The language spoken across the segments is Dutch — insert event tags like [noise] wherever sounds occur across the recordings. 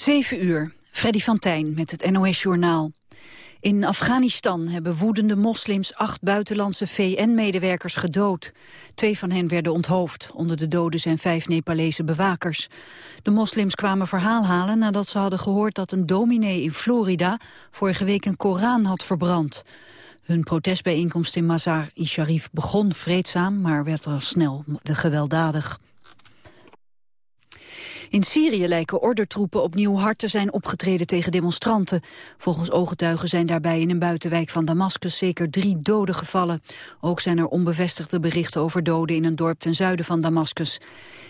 7 uur, Freddy van Tijn met het NOS-journaal. In Afghanistan hebben woedende moslims acht buitenlandse VN-medewerkers gedood. Twee van hen werden onthoofd. Onder de doden zijn vijf Nepalese bewakers. De moslims kwamen verhaal halen nadat ze hadden gehoord dat een dominee in Florida vorige week een Koran had verbrand. Hun protestbijeenkomst in Mazar-i-Sharif begon vreedzaam, maar werd al snel gewelddadig. In Syrië lijken ordertroepen opnieuw hard te zijn opgetreden tegen demonstranten. Volgens ooggetuigen zijn daarbij in een buitenwijk van Damascus zeker drie doden gevallen. Ook zijn er onbevestigde berichten over doden in een dorp ten zuiden van Damascus.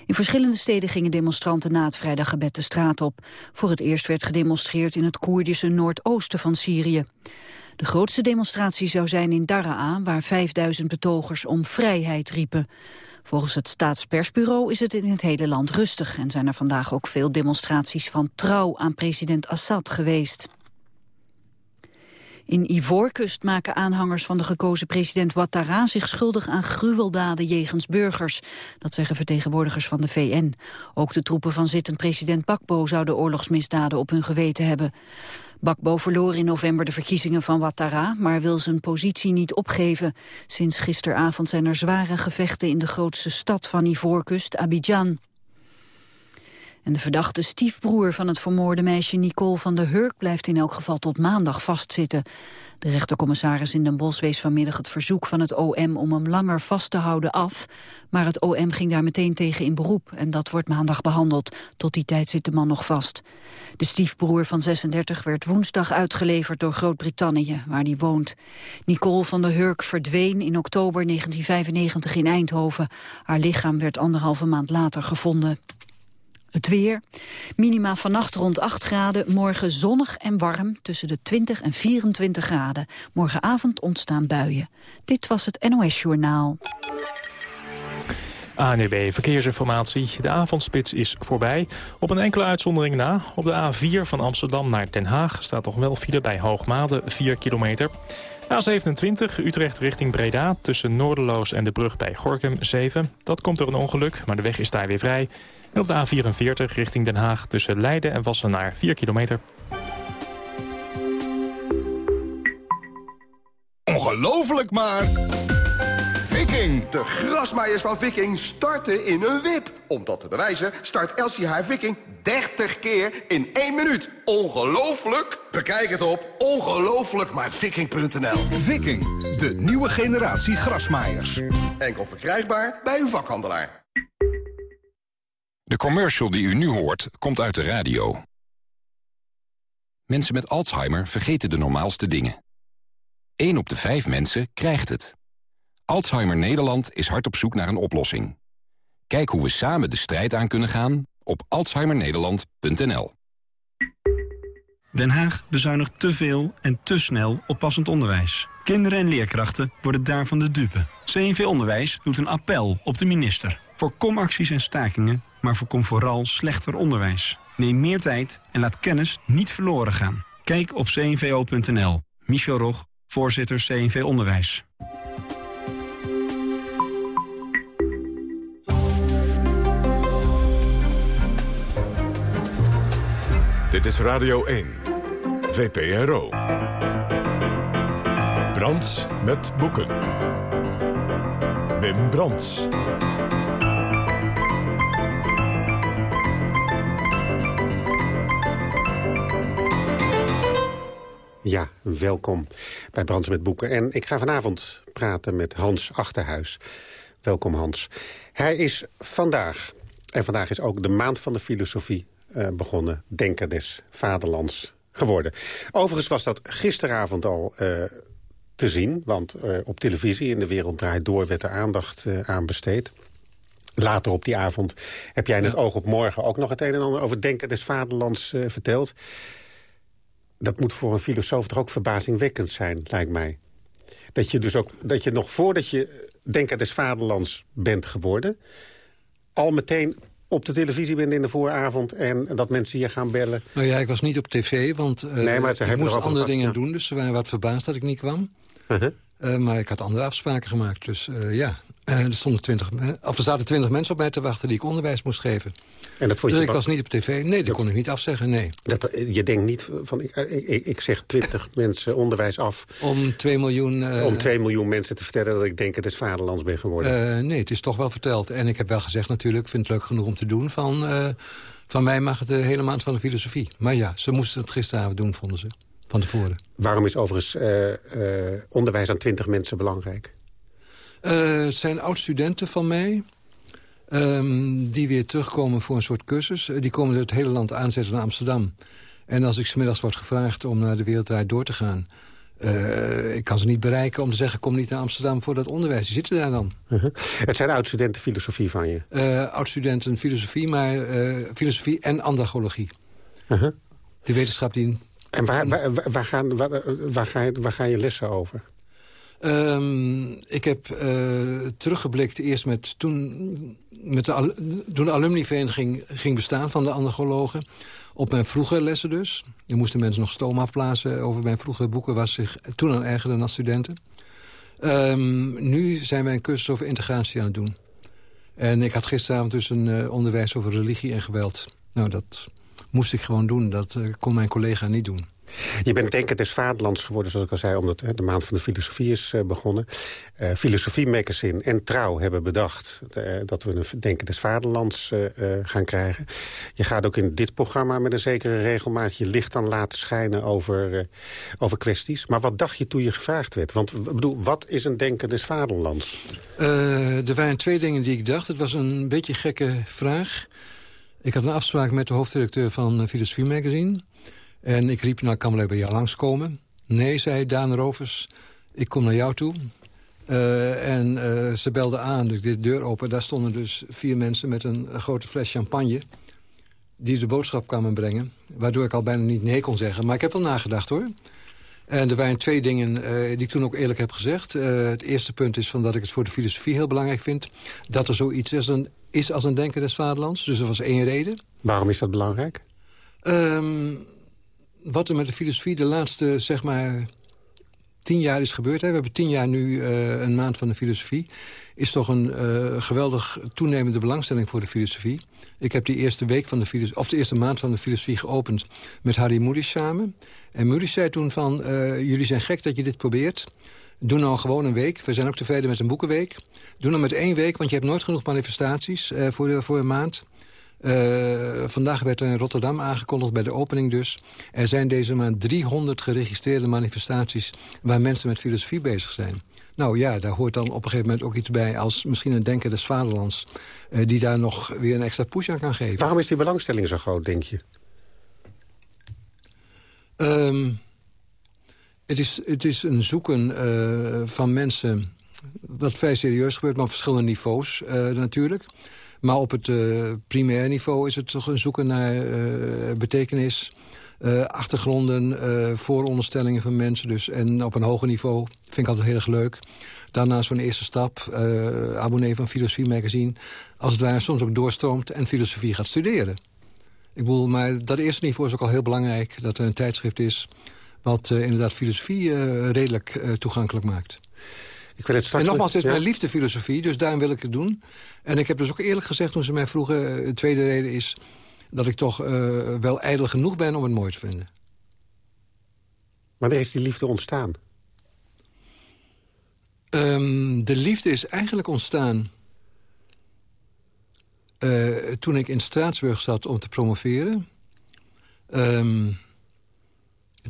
In verschillende steden gingen demonstranten na het vrijdaggebed de straat op. Voor het eerst werd gedemonstreerd in het Koerdische noordoosten van Syrië. De grootste demonstratie zou zijn in Daraa, waar 5000 betogers om vrijheid riepen. Volgens het staatspersbureau is het in het hele land rustig... en zijn er vandaag ook veel demonstraties van trouw aan president Assad geweest. In Ivoorkust maken aanhangers van de gekozen president Ouattara zich schuldig aan gruweldaden jegens burgers. Dat zeggen vertegenwoordigers van de VN. Ook de troepen van zittend president Bakbo zouden oorlogsmisdaden op hun geweten hebben. Bakbo verloor in november de verkiezingen van Ouattara, maar wil zijn positie niet opgeven. Sinds gisteravond zijn er zware gevechten in de grootste stad van Ivoorkust, Abidjan. En de verdachte stiefbroer van het vermoorde meisje Nicole van der Hurk blijft in elk geval tot maandag vastzitten. De rechtercommissaris in Den Bosch wees vanmiddag het verzoek van het OM om hem langer vast te houden af. Maar het OM ging daar meteen tegen in beroep en dat wordt maandag behandeld. Tot die tijd zit de man nog vast. De stiefbroer van 36 werd woensdag uitgeleverd door Groot-Brittannië, waar hij woont. Nicole van der Hurk verdween in oktober 1995 in Eindhoven. Haar lichaam werd anderhalve maand later gevonden. Het weer. Minima vannacht rond 8 graden. Morgen zonnig en warm tussen de 20 en 24 graden. Morgenavond ontstaan buien. Dit was het NOS Journaal. ANEB Verkeersinformatie. De avondspits is voorbij. Op een enkele uitzondering na. Op de A4 van Amsterdam naar Den Haag staat nog wel file bij Hoogmade 4 kilometer. A27 Utrecht richting Breda tussen Noorderloos en de brug bij Gorkum 7. Dat komt door een ongeluk, maar de weg is daar weer vrij. En op de A44 richting Den Haag tussen Leiden en Wassenaar 4 kilometer. Ongelooflijk maar... Viking! De grasmaaiers van Viking starten in een wip. Om dat te bewijzen start Elsie haar Viking 30 keer in 1 minuut. Ongelooflijk? Bekijk het op ongelooflijkmaarviking.nl Viking, de nieuwe generatie grasmaaiers. Enkel verkrijgbaar bij uw vakhandelaar. De commercial die u nu hoort, komt uit de radio. Mensen met Alzheimer vergeten de normaalste dingen. 1 op de 5 mensen krijgt het. Alzheimer Nederland is hard op zoek naar een oplossing. Kijk hoe we samen de strijd aan kunnen gaan op alzheimernederland.nl. Den Haag bezuinigt te veel en te snel op passend onderwijs. Kinderen en leerkrachten worden daarvan de dupe. CNV Onderwijs doet een appel op de minister. Voorkom acties en stakingen maar voorkom vooral slechter onderwijs. Neem meer tijd en laat kennis niet verloren gaan. Kijk op cnvo.nl. Michel Rog, voorzitter CNV Onderwijs. Dit is Radio 1, VPRO. Brands met boeken. Wim Brands. Welkom bij Brands met Boeken. En ik ga vanavond praten met Hans Achterhuis. Welkom Hans. Hij is vandaag, en vandaag is ook de maand van de filosofie uh, begonnen... Denker des Vaderlands geworden. Overigens was dat gisteravond al uh, te zien... want uh, op televisie in De Wereld Draait Door werd er aandacht aan besteed. Later op die avond heb jij in het oog op morgen ook nog het een en ander... over Denker des Vaderlands verteld dat moet voor een filosoof toch ook verbazingwekkend zijn, lijkt mij. Dat je dus ook, dat je nog voordat je denker des vaderlands bent geworden... al meteen op de televisie bent in de vooravond... en dat mensen je gaan bellen. Nou ja, ik was niet op tv, want uh, nee, maar ik moest andere dingen doen... dus ze waren wat verbaasd dat ik niet kwam. Uh-huh. Uh, maar ik had andere afspraken gemaakt, dus uh, ja. Er, stonden 20, of er zaten twintig mensen op mij te wachten die ik onderwijs moest geven. En dat vond je dus ik was niet op tv. Nee, dat, kon ik niet afzeggen, nee. Dat, je denkt niet van, ik, ik, ik zeg 20 [laughs] mensen onderwijs af... Om 2 miljoen... om 2 miljoen mensen te vertellen dat ik denk het is vaderlands ben geworden. nee, het is toch wel verteld. En ik heb wel gezegd natuurlijk, vind het leuk genoeg om te doen... van, van mij mag het de hele maand van de filosofie. Maar ja, ze moesten het gisteravond doen, vonden ze van tevoren. Waarom is overigens onderwijs aan twintig mensen belangrijk? Uh, het zijn oud-studenten van mij... Um, die weer terugkomen voor een soort cursus. die komen het hele land aanzetten naar Amsterdam. En als ik smiddags word gevraagd om naar de wereldwijd door te gaan... ik kan ze niet bereiken om te zeggen... kom niet naar Amsterdam voor dat onderwijs. Die zitten daar dan. -huh. Het zijn oud-studenten filosofie van je? oud-studenten filosofie, maar filosofie en andagologie. -huh. De wetenschap die en waar, waar, waar, gaan, waar, waar, ga je, waar ga je lessen over? Um, ik heb uh, teruggeblikt eerst met toen, met de, toen de alumnivereniging ging bestaan van de andragologen. Op mijn vroege lessen dus. Er moesten mensen nog stoom afblazen over mijn vroege boeken... was zich toen al erger als studenten. Um, nu zijn wij een cursus over integratie aan het doen. En ik had gisteravond dus een uh, onderwijs over religie en geweld. Nou, dat moest ik gewoon doen. Dat uh, kon mijn collega niet doen. Je bent denker des vaderlands geworden, zoals ik al zei... omdat de maand van de filosofie is uh, begonnen. Uh, Filosofie Magazine en Trouw hebben bedacht... Uh, dat we een denken des vaderlands gaan krijgen. Je gaat ook in dit programma met een zekere regelmaat... je licht aan laten schijnen over, over kwesties. Maar wat dacht je toen je gevraagd werd? Want bedoel, wat is een denken des vaderlands? er waren twee dingen die ik dacht. Het was een beetje gekke vraag... Ik had een afspraak met de hoofddirecteur van Filosofie Magazine. En ik riep, nou, kan wel bij jou langskomen. Nee, zei Daan Rovers, ik kom naar jou toe. Uh, en uh, ze belde aan, dus ik deed de deur open. Daar stonden dus vier mensen met een, een, grote fles champagne... die de boodschap kwamen brengen. Waardoor ik al bijna niet nee kon zeggen. Maar ik heb wel nagedacht, hoor. En er waren twee dingen uh, die ik toen ook eerlijk heb gezegd. het eerste punt is van dat ik het voor de filosofie heel belangrijk vind... dat er zoiets is, een, is als een denker des vaderlands. Dus dat was één reden. Waarom is dat belangrijk? Um, wat er met de filosofie de laatste, zeg maar, tien jaar is gebeurd... Hè, we hebben tien jaar nu uh, een maand van de filosofie... is toch een uh, geweldig toenemende belangstelling voor de filosofie. Ik heb die eerste, week van de of de eerste maand van de filosofie geopend... met Harry Moody samen. En Moody zei toen van, uh, jullie zijn gek dat je dit probeert... Doe nou gewoon een week. We zijn ook tevreden met een boekenweek. Doe nou met één week, want je hebt nooit genoeg manifestaties voor, voor een maand. Uh, vandaag werd er in Rotterdam aangekondigd, bij de opening dus. Er zijn deze maand 300 geregistreerde manifestaties... waar mensen met filosofie bezig zijn. Nou ja, daar hoort dan op een gegeven moment ook iets bij... als misschien een denker des vaderlands... Uh, die daar nog weer een extra push aan kan geven. Waarom is die belangstelling zo groot, denk je? Um, het, is, het is een zoeken uh, van mensen... dat vrij serieus gebeurt, maar op verschillende niveaus natuurlijk... Maar op het uh, primair niveau is het toch een zoeken naar uh, betekenis... Uh, achtergronden, vooronderstellingen van mensen. Dus. En op een hoger niveau vind ik altijd heel erg leuk. Daarna zo'n eerste stap, abonnee van Filosofie Magazine... als het ware soms ook doorstroomt en filosofie gaat studeren. Ik bedoel, maar dat eerste niveau is ook al heel belangrijk... dat er een tijdschrift is wat inderdaad filosofie redelijk toegankelijk maakt. Ik wil het straks en nogmaals, het is mijn liefde filosofie, dus daarom wil ik het doen. En ik heb dus ook eerlijk gezegd toen ze mij vroegen... de eh, tweede reden is dat ik toch uh, wel ijdel genoeg ben om het mooi te vinden. Wanneer is die liefde ontstaan? Um, de liefde is eigenlijk ontstaan... Uh, toen ik in Straatsburg zat om te promoveren. Um,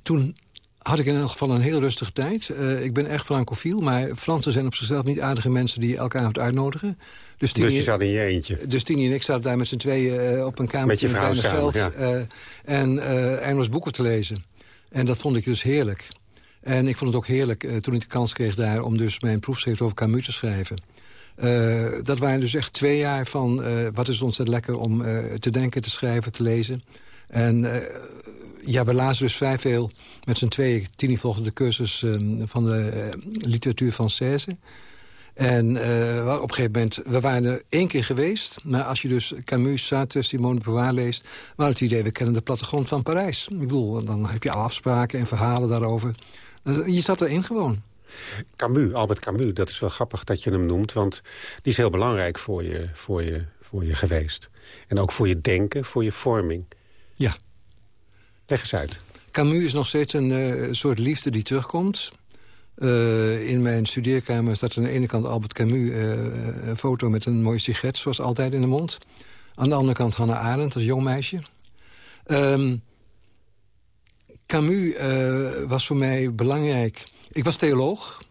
toen had ik in elk geval een heel rustige tijd. Uh, ik ben echt francofiel, maar Fransen zijn op zichzelf niet aardige mensen... die elkaar avond uitnodigen. Dus, dus je zat in je eentje? Dus Tini en ik zaten daar met z'n tweeën uh, op een kamer Met je vrouw samen, ja. uh, en Engels boeken te lezen. En dat vond ik dus heerlijk. En ik vond het ook heerlijk toen ik de kans kreeg daar... om dus mijn proefschrift over Camus te schrijven. dat waren dus echt twee jaar van... wat is ontzettend lekker om te denken, te schrijven, te lezen... En ja, we lazen dus vrij veel met z'n tweeën. Tini volgde de cursus um, van de uh, literatuur française. En uh, op een gegeven moment, we waren er één keer geweest. Maar als je dus Camus, Sartre, Simone de Beauvoir leest... maar het idee, we kennen de plattegrond van Parijs. Ik bedoel, dan heb je afspraken en verhalen daarover. Je zat erin gewoon. Camus, Albert Camus, dat is wel grappig dat je hem noemt... want die is heel belangrijk voor je, voor je, voor je geweest. En ook voor je denken, voor je vorming. Ja. Leg. Camus is nog steeds een uh, soort liefde die terugkomt. Uh, in mijn studeerkamer staat aan de ene kant Albert Camus... Uh, een foto met een mooie sigaret, zoals altijd, in de mond. Aan de andere kant Hannah Arendt, als jong meisje. Um, Camus was voor mij belangrijk... Ik was theoloog,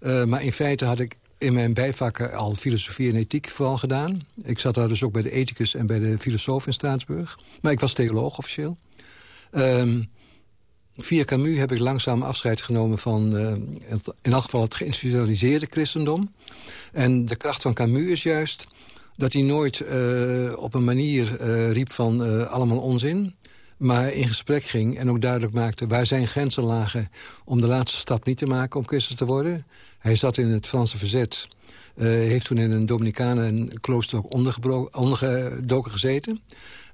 maar in feite had ik in mijn bijvakken al filosofie en ethiek vooral gedaan. Ik zat daar dus ook bij de ethicus en bij de filosoof in Staatsburg. Maar ik was theoloog officieel. Um, via Camus heb ik langzaam afscheid genomen van uh, in elk geval het geïnstitutionaliseerde christendom. En de kracht van Camus is juist dat hij nooit uh, op een manier uh, riep van allemaal onzin maar in gesprek ging en ook duidelijk maakte... waar zijn grenzen lagen om de laatste stap niet te maken om christen te worden. Hij zat in het Franse verzet. Uh, heeft toen in een Dominicanen klooster ondergedoken gezeten.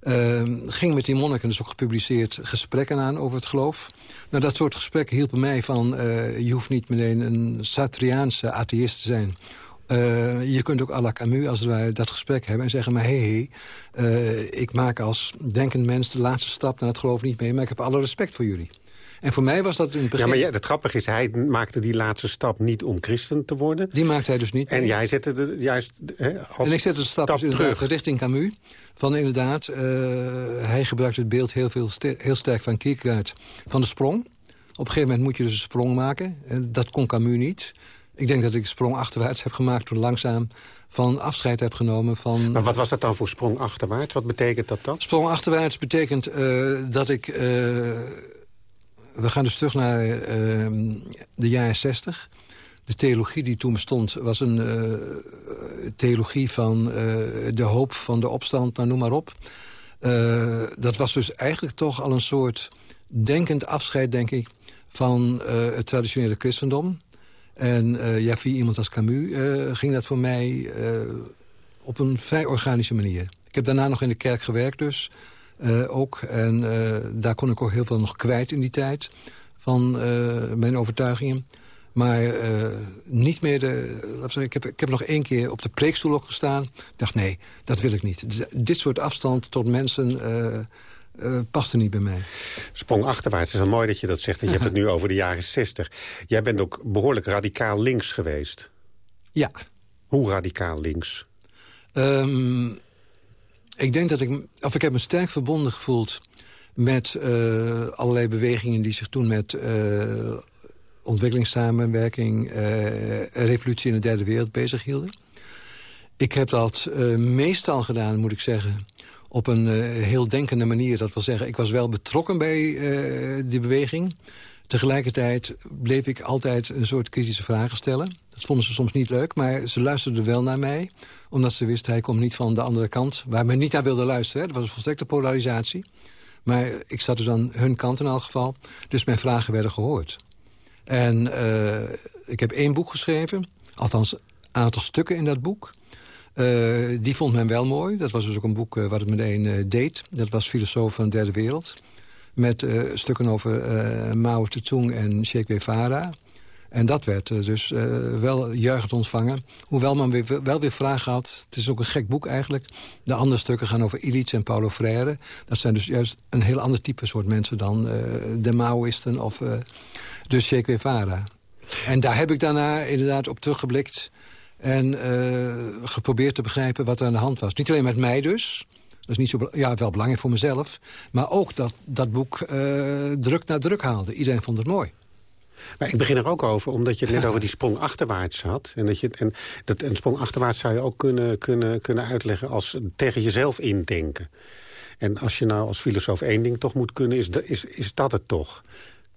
Uh, ging met die monniken, dus ook gepubliceerd, gesprekken aan over het geloof. Nou, dat soort gesprekken hielpen mij van... Uh, je hoeft niet meteen een Satriaanse atheïst te zijn... Uh, je kunt ook à Camus als wij dat gesprek hebben en zeggen... maar hé, hey, ik maak als denkend mens de laatste stap naar het geloof niet mee... maar ik heb alle respect voor jullie. En voor mij was dat in het begin... Ja, maar ja, het grappige is, hij maakte die laatste stap niet om christen te worden. Die maakte hij dus niet. En jij zette de, juist hè, als En ik zette de stap, stap dus terug. richting Camus. Van inderdaad, uh, hij gebruikt het beeld heel, veel heel sterk van Kierkegaard. Van de sprong. Op een gegeven moment moet je dus een sprong maken. Dat kon Camus niet. Ik denk dat ik een sprong achterwaarts heb gemaakt... toen langzaam van afscheid heb genomen van... Maar wat was dat dan voor sprong achterwaarts? Wat betekent dat dan? Sprong achterwaarts betekent uh, dat ik... Uh, we gaan dus terug naar uh, de jaren zestig. De theologie die toen bestond was een theologie van de hoop van de opstand, nou, noem maar op. dat was dus eigenlijk toch al een soort denkend afscheid, denk ik... van het traditionele christendom. En ja, via iemand als Camus ging dat voor mij op een vrij organische manier. Ik heb daarna nog in de kerk gewerkt dus, ook. En daar kon ik ook heel veel nog kwijt in die tijd van mijn overtuigingen. Maar niet meer de... Zeggen, ik, heb, ik heb nog één keer op de preekstoel ook gestaan. Ik dacht, nee, dat wil ik niet. Dit soort afstand tot mensen uh, paste niet bij mij. Sprong achterwaarts. Het is wel mooi dat je dat zegt. En je hebt het nu over de jaren 60. Jij bent ook behoorlijk radicaal links geweest. Ja. Hoe radicaal links? Um, ik denk dat ik... Of ik heb me sterk verbonden gevoeld met uh, allerlei bewegingen... die zich toen met uh, ontwikkelingssamenwerking... revolutie in de derde wereld bezig hielden. Ik heb dat meestal gedaan, moet ik zeggen op een uh, heel denkende manier. Dat wil zeggen, ik was wel betrokken bij uh, die beweging. Tegelijkertijd bleef ik altijd een soort kritische vragen stellen. Dat vonden ze soms niet leuk, maar ze luisterden wel naar mij. Omdat ze wisten, hij komt niet van de andere kant. Waar men niet naar wilde luisteren. Dat was een volstrekte polarisatie. Maar ik zat dus aan hun kant in elk geval. Dus mijn vragen werden gehoord. En uh, ik heb één boek geschreven. Althans, een aantal stukken in dat boek. Uh, die vond men wel mooi. Dat was dus ook een boek uh, wat het meteen deed. Dat was Filosoof van de Derde Wereld. Met stukken over Mao Zedong en Che Guevara. En dat werd dus wel juichend ontvangen. Hoewel weer, wel weer vragen had. Het is ook een gek boek eigenlijk. De andere stukken gaan over Illich en Paulo Freire. Dat zijn dus juist een heel ander type soort mensen dan de Maoïsten of dus Che Guevara. En daar heb ik daarna inderdaad op teruggeblikt... En uh, geprobeerd te begrijpen wat er aan de hand was. Niet alleen met mij dus. Dat is niet zo, ja, wel belangrijk voor mezelf. Maar ook dat dat boek uh, druk naar druk haalde. Iedereen vond het mooi. Maar ik begin er ook over, omdat je het net over die sprong achterwaarts had. En, dat je, en dat, een sprong achterwaarts zou je ook kunnen, kunnen, kunnen uitleggen als tegen jezelf indenken. En als je nou als filosoof één ding toch moet kunnen, is, is, is dat het toch?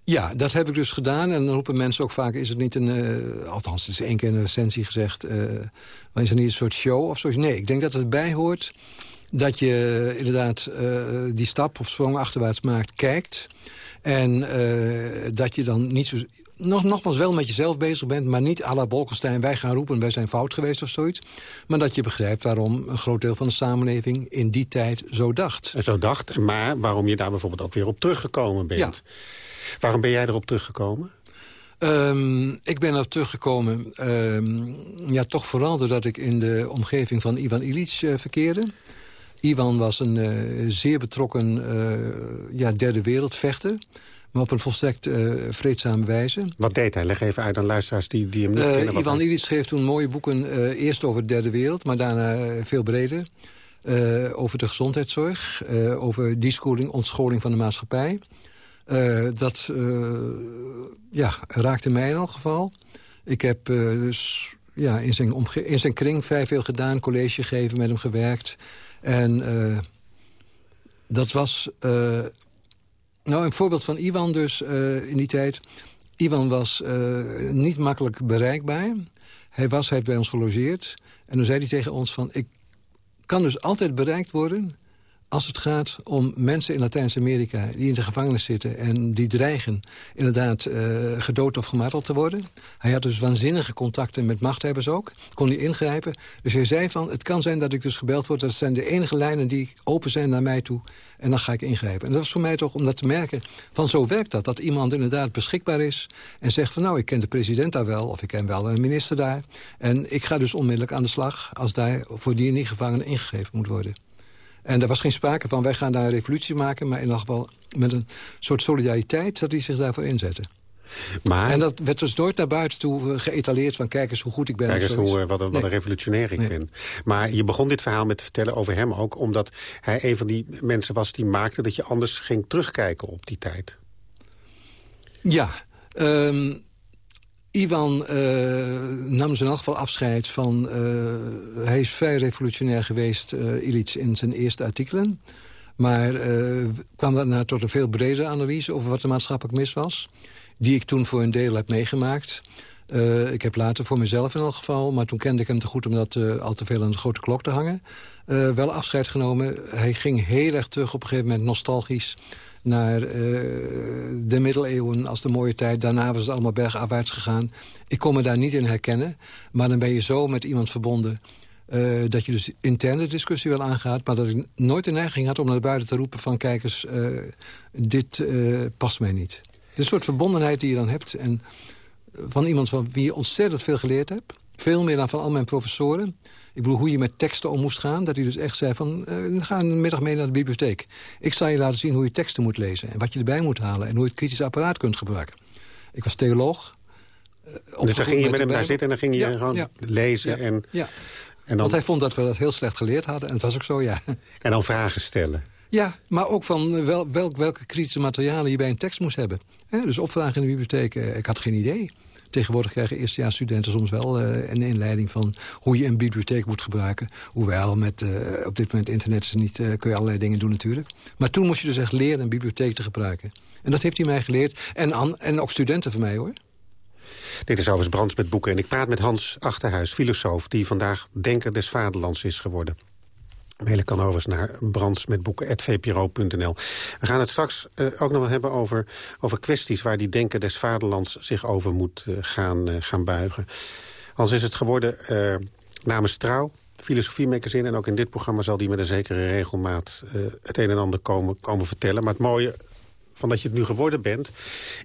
Ja, dat heb ik dus gedaan. En dan roepen mensen ook vaak, is het niet een... Uh, althans, het is één keer in een recensie gezegd... Uh, is het niet een soort show of zoiets? Nee, ik denk dat het bij hoort dat je inderdaad uh, die stap of sprong achterwaarts maakt, kijkt. En dat je dan niet zo... Nog, nogmaals wel met jezelf bezig bent, maar niet à la Bolkestein... wij gaan roepen, wij zijn fout geweest of zoiets. Maar dat je begrijpt waarom een groot deel van de samenleving... in die tijd zo dacht. Zo dacht, maar waarom je daar bijvoorbeeld ook weer op teruggekomen bent. Ja. Waarom ben jij erop teruggekomen? Um, ik ben er teruggekomen, um, ja, toch vooral doordat ik in de omgeving van Ivan Illich uh, verkeerde. Ivan was een uh, zeer betrokken uh, ja, derde wereldvechter maar op een volstrekt uh, vreedzame wijze. Wat deed hij? Leg even uit aan luisteraars die, die hem niet kennen. Ivan. Illich schreef toen mooie boeken, eerst over de derde wereld... maar daarna veel breder. over de gezondheidszorg, over deschooling, ontscholing van de maatschappij. dat ja, raakte mij in elk geval. Ik heb dus ja, in, zijn in zijn kring vrij veel gedaan, college gegeven, met hem gewerkt. En dat was nou, een voorbeeld van Iwan dus uh, in die tijd. Iwan was niet makkelijk bereikbaar. Hij was, hij heeft bij ons gelogeerd. En dan zei hij tegen ons van... ik kan dus altijd bereikt worden als het gaat om mensen in Latijns-Amerika... die in de gevangenis zitten en die dreigen inderdaad uh, gedood of gemarteld te worden. Hij had dus waanzinnige contacten met machthebbers ook. Kon hij ingrijpen. Dus hij zei van, het kan zijn dat ik dus gebeld word. Dat zijn de enige lijnen die open zijn naar mij toe. En dan ga ik ingrijpen. En dat was voor mij toch om dat te merken van zo werkt dat. Dat iemand inderdaad beschikbaar is en zegt van... nou, ik ken de president daar wel of ik ken wel een minister daar. En ik ga dus onmiddellijk aan de slag als daar voor die en die gevangenen ingegrepen moet worden. En er was geen sprake van, wij gaan daar een revolutie maken... maar in ieder geval met een soort solidariteit dat hij zich daarvoor inzette. Maar, en dat werd dus nooit naar buiten toe eh, geëtaleerd van... kijk eens hoe goed ik ben. Kijk eens hoe, eh, wat, een, wat een revolutionair ik ben. Maar je begon dit verhaal met te vertellen over hem ook... omdat hij een van die mensen was die maakte dat je anders ging terugkijken op die tijd. Ja, um, Iwan uh, nam zijn elk geval afscheid van... Uh, hij is vrij revolutionair geweest, uh, Illich, in zijn eerste artikelen. Maar kwam daarna tot een veel bredere analyse... over wat er maatschappelijk mis was. Die ik toen voor een deel heb meegemaakt. ik heb later voor mezelf in elk geval... maar toen kende ik hem te goed om dat al te veel aan de grote klok te hangen... wel afscheid genomen. Hij ging heel erg terug op een gegeven moment nostalgisch naar uh, de middeleeuwen als de mooie tijd. Daarna was het allemaal bergafwaarts gegaan. Ik kon me daar niet in herkennen. Maar dan ben je zo met iemand verbonden... Uh, dat je dus interne discussie wel aangaat... maar dat ik nooit de neiging had om naar buiten te roepen van... kijkers, uh, dit past mij niet. Een soort verbondenheid die je dan hebt. En van iemand van wie je ontzettend veel geleerd hebt. Veel meer dan van al mijn professoren. Ik bedoel, hoe je met teksten om moest gaan. Dat hij dus echt zei van, uh, ga een middag mee naar de bibliotheek. Ik zal je laten zien hoe je teksten moet lezen. En wat je erbij moet halen. En hoe je het kritisch apparaat kunt gebruiken. Ik was theoloog. Uh, dus dan ging je met hem daar zitten en dan ging je gewoon lezen. En, ja. En dan... Want hij vond dat we dat heel slecht geleerd hadden. En dat was ook zo, ja. En dan vragen stellen. Ja, maar ook van eh, wel, welk, welke kritische materialen je bij een tekst moest hebben. dus opvragen in de bibliotheek, ik had geen idee. Tegenwoordig krijgen eerstejaarsstudenten soms wel uh, een inleiding van hoe je een bibliotheek moet gebruiken. Hoewel, met uh, op dit moment internet is niet, uh, kun je allerlei dingen doen natuurlijk. Maar toen moest je dus echt leren een bibliotheek te gebruiken. En dat heeft hij mij geleerd. En, an, en ook studenten van mij hoor. Dit is overigens Brands met boeken. En ik praat met Hans Achterhuis, filosoof... die vandaag Denker des Vaderlands is geworden. Mailen kan overigens naar brandsmetboeken.vpro.nl. We gaan het straks uh, ook nog wel hebben over, over kwesties... waar die denken des vaderlands zich over moet uh, gaan, uh, gaan buigen. Anders is het geworden namens Trouw, Filosofie Magazine... en ook in dit programma zal die met een zekere regelmaat... het een en ander komen, komen vertellen. Maar het mooie van dat je het nu geworden bent...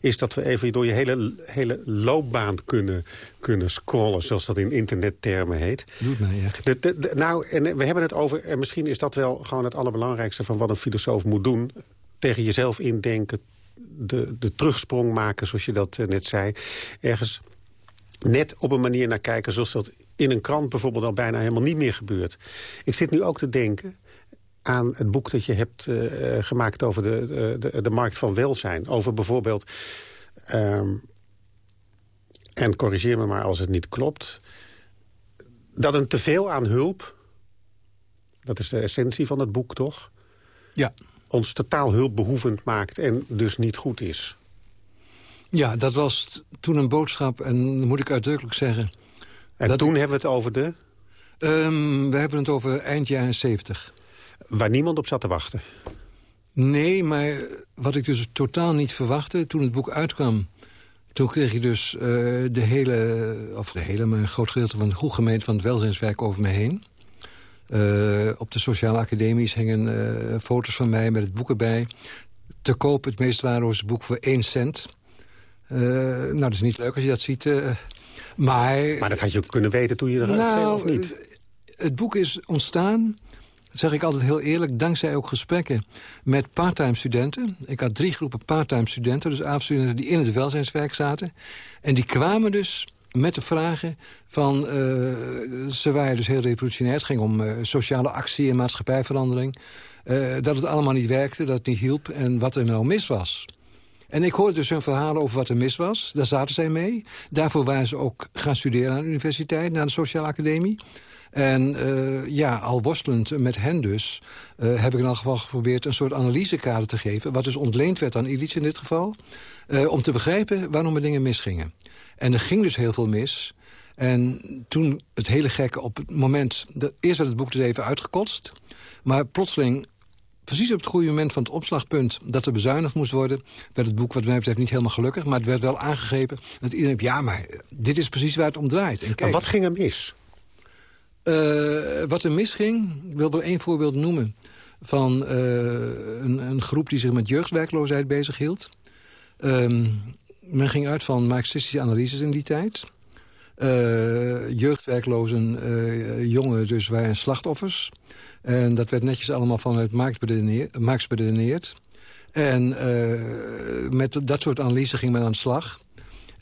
is dat we even door je hele, hele loopbaan kunnen, kunnen scrollen... zoals dat in internettermen heet. Doet mij, ja. De, de, nou, en we hebben het over... en misschien is dat wel gewoon het allerbelangrijkste... van wat een filosoof moet doen. Tegen jezelf indenken, de, de terugsprong maken, zoals je dat eh, net zei. Ergens net op een manier naar kijken... zoals dat in een krant bijvoorbeeld al bijna helemaal niet meer gebeurt. Ik zit nu ook te denken aan het boek dat je hebt uh, gemaakt over de, de, de, markt van welzijn. Over bijvoorbeeld, um, en corrigeer me maar als het niet klopt... dat een teveel aan hulp, dat is de essentie van het boek toch... Ja. ons totaal hulpbehoevend maakt en dus niet goed is. Ja, dat was toen een boodschap, en moet ik uitdrukkelijk zeggen... En toen hebben we het over de... Um, we hebben het over eind jaren 70. Waar niemand op zat te wachten. Nee, maar wat ik dus totaal niet verwachtte toen het boek uitkwam... toen kreeg ik dus uh, de hele, of de hele, maar een groot gedeelte van de goed gemeente van het welzijnswerk over me heen. Uh, op de sociale academies hangen uh, foto's van mij met het boek erbij. Te koop het meest waardeloze boek voor één cent. nou, dat is niet leuk als je dat ziet. maar, maar dat had je ook kunnen weten toen je er nou, of niet? Het boek is ontstaan zeg ik altijd heel eerlijk, dankzij ook gesprekken met parttime studenten. Ik had drie groepen parttime studenten, dus avondstudenten die in het welzijnswerk zaten. En die kwamen dus met de vragen van... Uh, ze waren dus heel revolutionair. Het ging om uh, sociale actie en maatschappijverandering. Uh, dat het allemaal niet werkte, dat het niet hielp en wat er nou mis was. En ik hoorde dus hun verhalen over wat er mis was. Daar zaten zij mee. Daarvoor waren ze ook gaan studeren aan de universiteit, naar de sociale academie. En uh, ja, al worstelend met hen dus... Uh, heb ik in elk geval geprobeerd een soort analysekader te geven... wat dus ontleend werd aan Illich in dit geval... Uh, om te begrijpen waarom er dingen misgingen. En er ging dus heel veel mis. En toen het hele gekke op het moment... De, eerst werd het boek dus even uitgekotst. Maar plotseling precies op het goede moment van het opslagpunt... dat er bezuinigd moest worden, werd het boek wat mij betreft niet helemaal gelukkig. Maar het werd wel aangegrepen dat iedereen... ja, maar dit is precies waar het om draait. En kijk, maar wat ging er mis? Uh, wat er misging, ik wil wel één voorbeeld noemen... van uh, een, een, groep die zich met jeugdwerkloosheid bezighield. Um, men ging uit van marxistische analyses in die tijd. Uh, jeugdwerklozen jongen dus waren slachtoffers. En dat werd netjes allemaal vanuit Marx beredeneerd. En met dat soort analyse ging men aan de slag...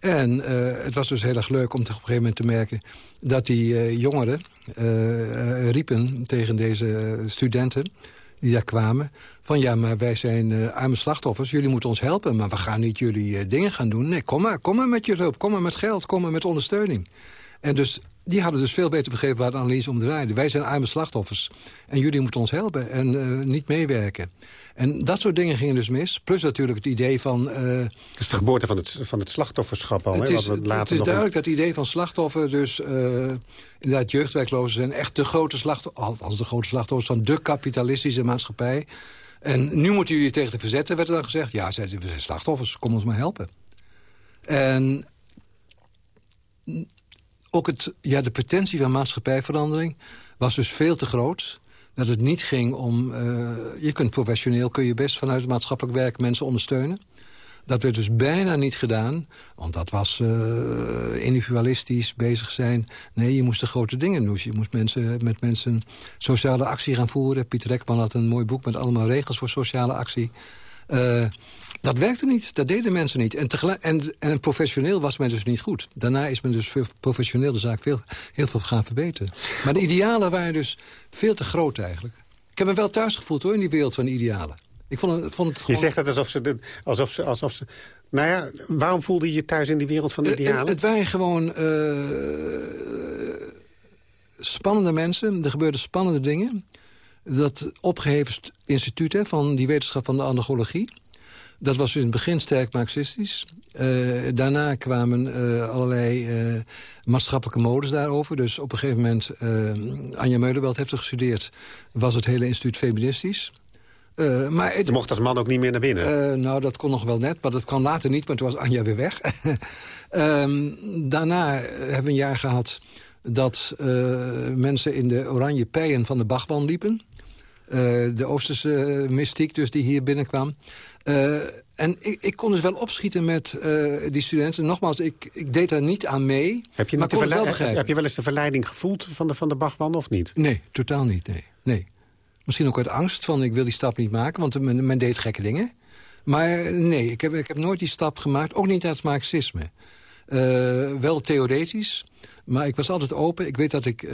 En uh, het was dus heel erg leuk om op een gegeven moment te merken... dat die uh, jongeren uh, riepen tegen deze studenten die daar kwamen... van ja, maar wij zijn arme slachtoffers, jullie moeten ons helpen... maar we gaan niet jullie dingen gaan doen. Nee, kom maar, kom maar met je hulp, kom maar met geld, kom maar met ondersteuning. En dus die hadden dus veel beter begrepen waar de analyse om draaide. Wij zijn arme slachtoffers en jullie moeten ons helpen en uh, niet meewerken. En dat soort dingen gingen dus mis. Plus natuurlijk het idee van... Uh, het is de geboorte van het, van het slachtofferschap al. Het is, het is duidelijk dat het idee van slachtoffer... dus uh, inderdaad jeugdwerklozen zijn echt de grote slachtoffers... als de grote slachtoffers van de kapitalistische maatschappij. En nu moeten jullie tegen de verzetten, werd er dan gezegd. Ja, we zijn slachtoffers, kom ons maar helpen. En ook het, ja, de potentie van maatschappijverandering was dus veel te groot. Dat het niet ging om... Uh, je kunt professioneel kun je best vanuit het maatschappelijk werk mensen ondersteunen. Dat werd dus bijna niet gedaan, want dat was uh, individualistisch bezig zijn. Nee, je moest de grote dingen doen. Je moest mensen, met mensen sociale actie gaan voeren. Pieter Ekman had een mooi boek met allemaal regels voor sociale actie. Uh, dat werkte niet, dat deden mensen niet. En, tegelijk, en, en professioneel was men dus niet goed. Daarna is men dus professioneel de zaak veel, heel veel gaan verbeteren. Maar de idealen waren dus veel te groot eigenlijk. Ik heb me wel thuis gevoeld hoor, in die wereld van de idealen. Ik vond het, vond het gewoon... Je zegt het alsof ze, alsof, ze, alsof ze... Nou ja, waarom voelde je je thuis in die wereld van de eh, idealen? Het, het waren gewoon uh, spannende mensen. Er gebeurden spannende dingen. Dat opgeheven instituut hè, van die wetenschap van de andragologie... Dat was dus in het begin sterk marxistisch. Uh, daarna kwamen uh, allerlei uh, maatschappelijke modes daarover. Dus op een gegeven moment, Anja Meulenbelt heeft er gestudeerd... was het hele instituut feministisch. maar het, Je mocht als man ook niet meer naar binnen? nou, dat kon nog wel net, maar dat kwam later niet... maar toen was Anja weer weg. um, [laughs] daarna hebben we een jaar gehad dat mensen in de oranje pijen van de Bachwan liepen... de Oosterse mystiek dus die hier binnenkwam. Uh, en ik, ik, kon dus wel opschieten met uh, die studenten. Nogmaals, ik, ik, deed daar niet aan mee, heb je, wel heb je wel eens de verleiding gevoeld van de, van de Bachman of niet? Nee, totaal niet, nee. nee. Misschien ook uit angst van ik wil die stap niet maken, want men, men deed gekke dingen. Maar nee, ik heb, ik heb nooit die stap gemaakt, ook niet uit het marxisme. Uh, wel theoretisch, maar ik was altijd open. Ik weet dat ik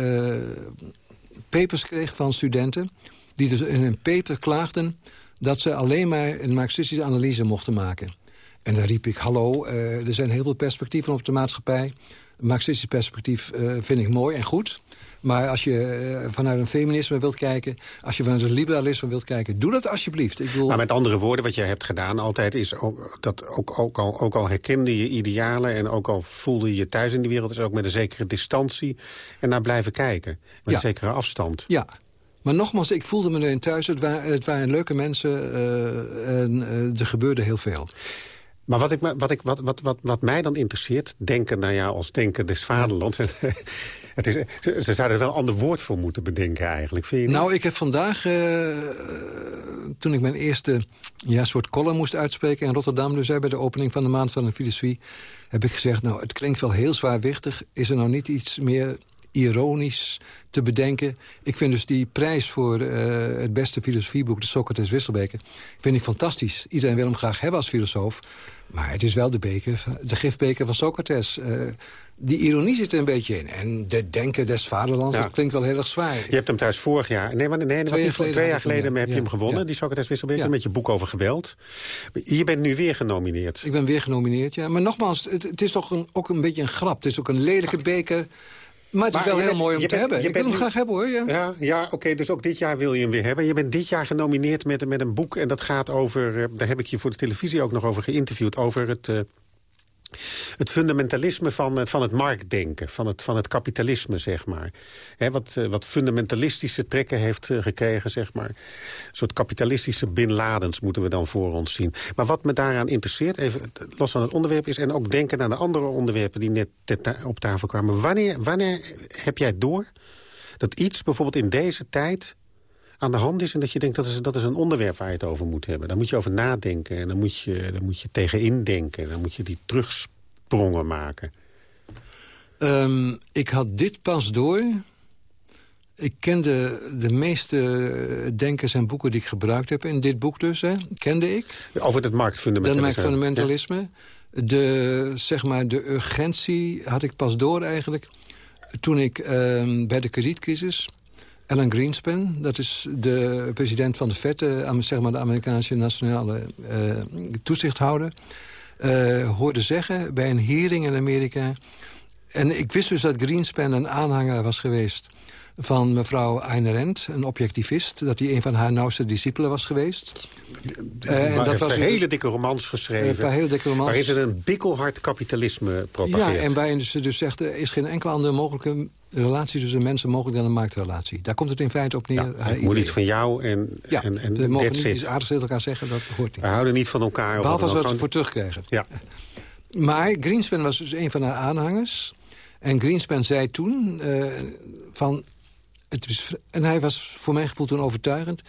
papers kreeg van studenten... die dus in een paper klaagden dat ze alleen maar een marxistische analyse mochten maken. En dan riep ik, hallo, uh, er zijn heel veel perspectieven op de maatschappij. Een marxistisch perspectief uh, vind ik mooi en goed. Maar als je uh, vanuit een feminisme wilt kijken... als je vanuit een liberalisme wilt kijken, doe dat alsjeblieft. Ik bedoel... Maar met andere woorden, wat je hebt gedaan altijd... is ook, dat ook, ook, al, ook al herkende je idealen... en ook al voelde je je thuis in die wereld... is ook met een zekere distantie en naar blijven kijken. Met een zekere afstand. Ja, maar nogmaals, ik voelde me erin thuis. Het waren, het waren leuke mensen uh, en uh, er gebeurde heel veel. Maar wat, ik, wat, ik, wat, wat, wat, wat mij dan interesseert, denken naar jou als denken des vaderlands... [laughs] Het is, ze, ze zouden er wel een ander woord voor moeten bedenken eigenlijk, vind je? Nou, ik heb vandaag, uh, toen ik mijn eerste ja, soort column moest uitspreken in Rotterdam... dus bij de opening van de Maand van de Filosofie... heb ik gezegd, nou, het klinkt wel heel zwaarwichtig. Is er nou niet iets meer ironisch te bedenken. Ik vind dus die prijs voor uh, het beste filosofieboek... de Socrates Wisselbeker, vind ik fantastisch. Iedereen wil hem graag hebben als filosoof. Maar het is wel de, beker, de gifbeker van Socrates. Uh, die ironie zit er een beetje in. En de denken des vaderlands, dat klinkt wel heel erg zwaar. Je hebt hem thuis vorig jaar... Nee, maar, nee, twee, jaar geleden, twee jaar geleden heb je hem gewonnen, die Socrates Wisselbeker... met je boek over geweld. Je bent nu weer genomineerd. Ik ben weer genomineerd, ja. Maar nogmaals, het, het is toch een, ook een beetje een grap. Het is ook een lelijke beker... Maar het is wel heel mooi om te hebben. Ik wil hem graag hebben, hoor. Ja, ja, ja oké, dus ook dit jaar wil je hem weer hebben. Je bent dit jaar genomineerd met, met een boek... en dat gaat over, eh, daar heb ik je voor de televisie ook nog over geïnterviewd... over het... Uh, het fundamentalisme van, van het marktdenken, van het, van het kapitalisme, zeg maar. wat, eh, wat fundamentalistische trekken heeft eh, gekregen, zeg maar. Een soort kapitalistische binladens moeten we dan voor ons zien. Maar wat me daaraan interesseert, even los van het onderwerp is... en ook denken aan de andere onderwerpen die net op tafel kwamen. Wanneer, wanneer heb jij door dat iets bijvoorbeeld in deze tijd aan de hand is... en dat je denkt dat is, dat is een onderwerp waar je het over moet hebben. Daar moet je over nadenken en dan moet je, dan moet je tegenin denken. Dan moet je die terugsprongen maken. Um, ik had dit pas door... Ik kende de meeste denkers en boeken die ik gebruikt heb in dit boek dus, hè, kende ik. Over het marktfundamentalisme. Het marktfundamentalisme. De, zeg maar, de urgentie had ik pas door eigenlijk... toen ik um, bij de kredietcrisis Alan Greenspan, dat is de president van de FED... De, zeg maar de Amerikaanse nationale uh, toezichthouder... Uh, hoorde zeggen bij een hearing in Amerika... en ik wist dus dat Greenspan een aanhanger was geweest van mevrouw Ayn Rand, een objectivist... dat hij een van haar nauwste discipelen was geweest. Uh, en dat was een hele dikke romans geschreven. Een hele dikke romans. Waarin ze een bikkelhard kapitalisme propageert. Ja, en waarin ze dus zegt... er is geen enkele andere mogelijke relatie tussen mensen mogelijk dan een marktrelatie. Daar komt het in feite op neer. Ja, ik moet iets van jou en, ja, en, en we mogen niet iets aardigs tegen elkaar zeggen, dat hoort niet. We houden niet van elkaar. Behalve als we het voor terugkrijgen. Ja. [laughs] Maar Greenspan was dus een van haar aanhangers. En Greenspan zei toen uh, van... Het is, en hij was voor mijn gevoel toen overtuigend.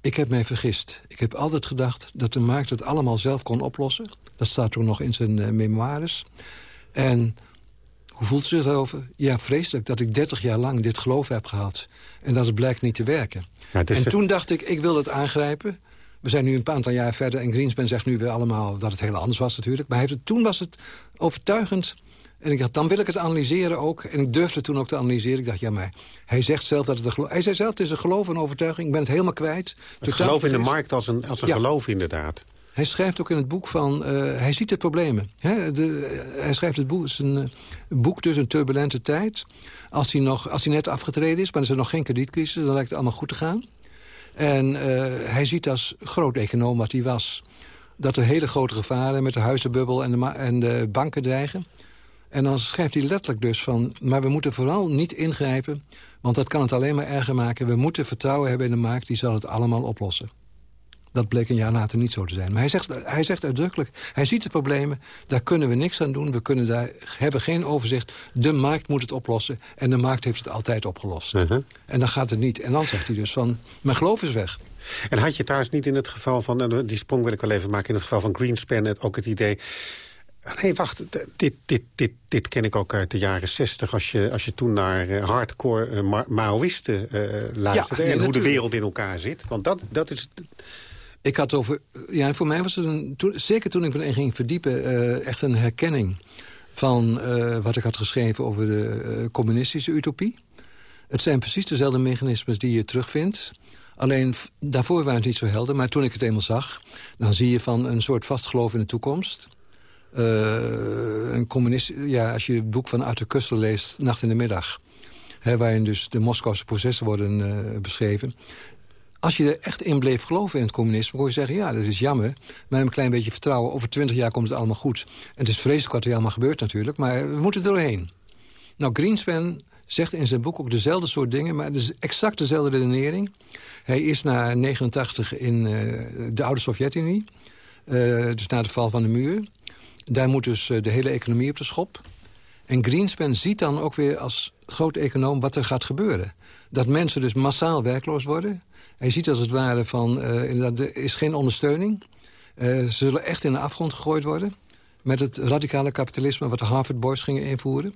Ik heb mij vergist. Ik heb altijd gedacht dat de markt het allemaal zelf kon oplossen. Dat staat toen nog in zijn uh, memoires. En hoe voelt u zich daarover? Ja, vreselijk dat ik 30 jaar lang dit geloof heb gehad. En dat het blijkt niet te werken. Ja, en toen dacht ik, ik wil het aangrijpen. We zijn nu een aantal jaar verder en Greenspan zegt nu weer allemaal dat het heel anders was natuurlijk. Maar het, toen was het overtuigend. En ik dacht, dan wil ik het analyseren ook. En ik durfde toen ook te analyseren. Ik dacht, ja, maar hij zegt zelf dat het een geloof... Hij zei zelf, het is een geloof en overtuiging. Ik ben het helemaal kwijt. Het geloof in de markt als een, als een geloof inderdaad. Hij schrijft ook in het boek van... Uh, hij ziet de problemen. De, hij schrijft het boek, een, boek dus een turbulente tijd. Als hij, nog, als hij net afgetreden is, maar er nog geen kredietcrisis... dan lijkt het allemaal goed te gaan. En uh, hij ziet als groot econoom wat hij was... dat er hele grote gevaren met de huizenbubbel en de, en de banken dreigen. En dan schrijft hij letterlijk dus van... maar we moeten vooral niet ingrijpen... want dat kan het alleen maar erger maken. We moeten vertrouwen hebben in de markt, die zal het allemaal oplossen. Dat bleek een jaar later niet zo te zijn. Maar hij zegt, hij zegt uitdrukkelijk, hij ziet de problemen. Daar kunnen we niks aan doen. We kunnen daar, hebben geen overzicht. De markt moet het oplossen. En de markt heeft het altijd opgelost. Uh-huh. En dan gaat het niet. En dan zegt hij dus van, mijn geloof is weg. En had je trouwens niet in het geval van... die sprong wil ik wel even maken. In het geval van Greenspan ook het idee... Nee, wacht, dit, dit, dit, dit ken ik ook uit de jaren zestig... Als je, als je toen naar uh, hardcore uh, Maoïsten uh, luisterde... Ja, en hoe de wereld in elkaar zit. Want dat, dat is ik had over... Ja, voor mij was het een, toen, zeker toen ik me ging verdiepen... Uh, echt een herkenning van uh, wat ik had geschreven over de communistische utopie. Het zijn precies dezelfde mechanismes die je terugvindt. Alleen daarvoor waren het niet zo helder. Maar toen ik het eenmaal zag, dan zie je van een soort vastgeloof in de toekomst. een communist, ja, als je het boek van Arthur Kuster leest, Nacht in de Middag... Waarin dus de Moskouse processen worden beschreven als je er echt in bleef geloven in het communisme... kon je zeggen, ja, dat is jammer, maar een klein beetje vertrouwen. Over twintig jaar komt het allemaal goed. En het is vreselijk wat er allemaal gebeurt natuurlijk, maar we moeten er doorheen. Nou, Greenspan zegt in zijn boek ook dezelfde soort dingen... maar het is exact dezelfde redenering. Hij is na 89 in uh, de oude Sovjet-Unie, uh, dus na de val van de muur. Daar moet dus uh, de hele economie op de schop. En Greenspan ziet dan ook weer als groot econoom wat er gaat gebeuren. Dat mensen dus massaal werkloos worden. Hij ziet als het ware van, uh, er is geen ondersteuning. Uh, ze zullen echt in de afgrond gegooid worden... met het radicale kapitalisme wat de Harvard Boys gingen invoeren.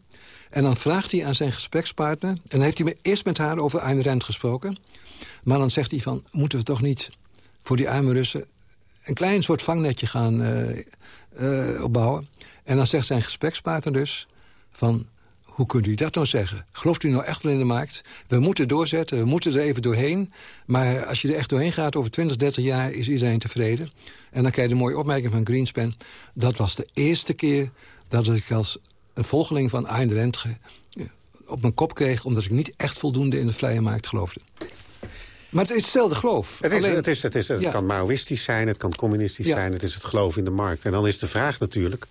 En dan vraagt hij aan zijn gesprekspartner... en dan heeft hij eerst met haar over Ayn Rand gesproken... maar dan zegt hij van, moeten we toch niet voor die arme Russen... een klein soort vangnetje gaan uh, opbouwen. En dan zegt zijn gesprekspartner dus van... Hoe kunt u dat nou zeggen? Gelooft u nou echt wel in de markt? We moeten doorzetten, we moeten er even doorheen. Maar als je er echt doorheen gaat, over 20, 30 jaar is iedereen tevreden. En dan krijg je de mooie opmerking van Greenspan. Dat was de eerste keer dat ik als een volgeling van Ayn Rand op mijn kop kreeg... omdat ik niet echt voldoende in de vrije markt geloofde. Maar het is hetzelfde geloof. Het, is, het, is, het, is, het kan Maoïstisch zijn, het kan communistisch zijn... het is het geloof in de markt. En dan is de vraag natuurlijk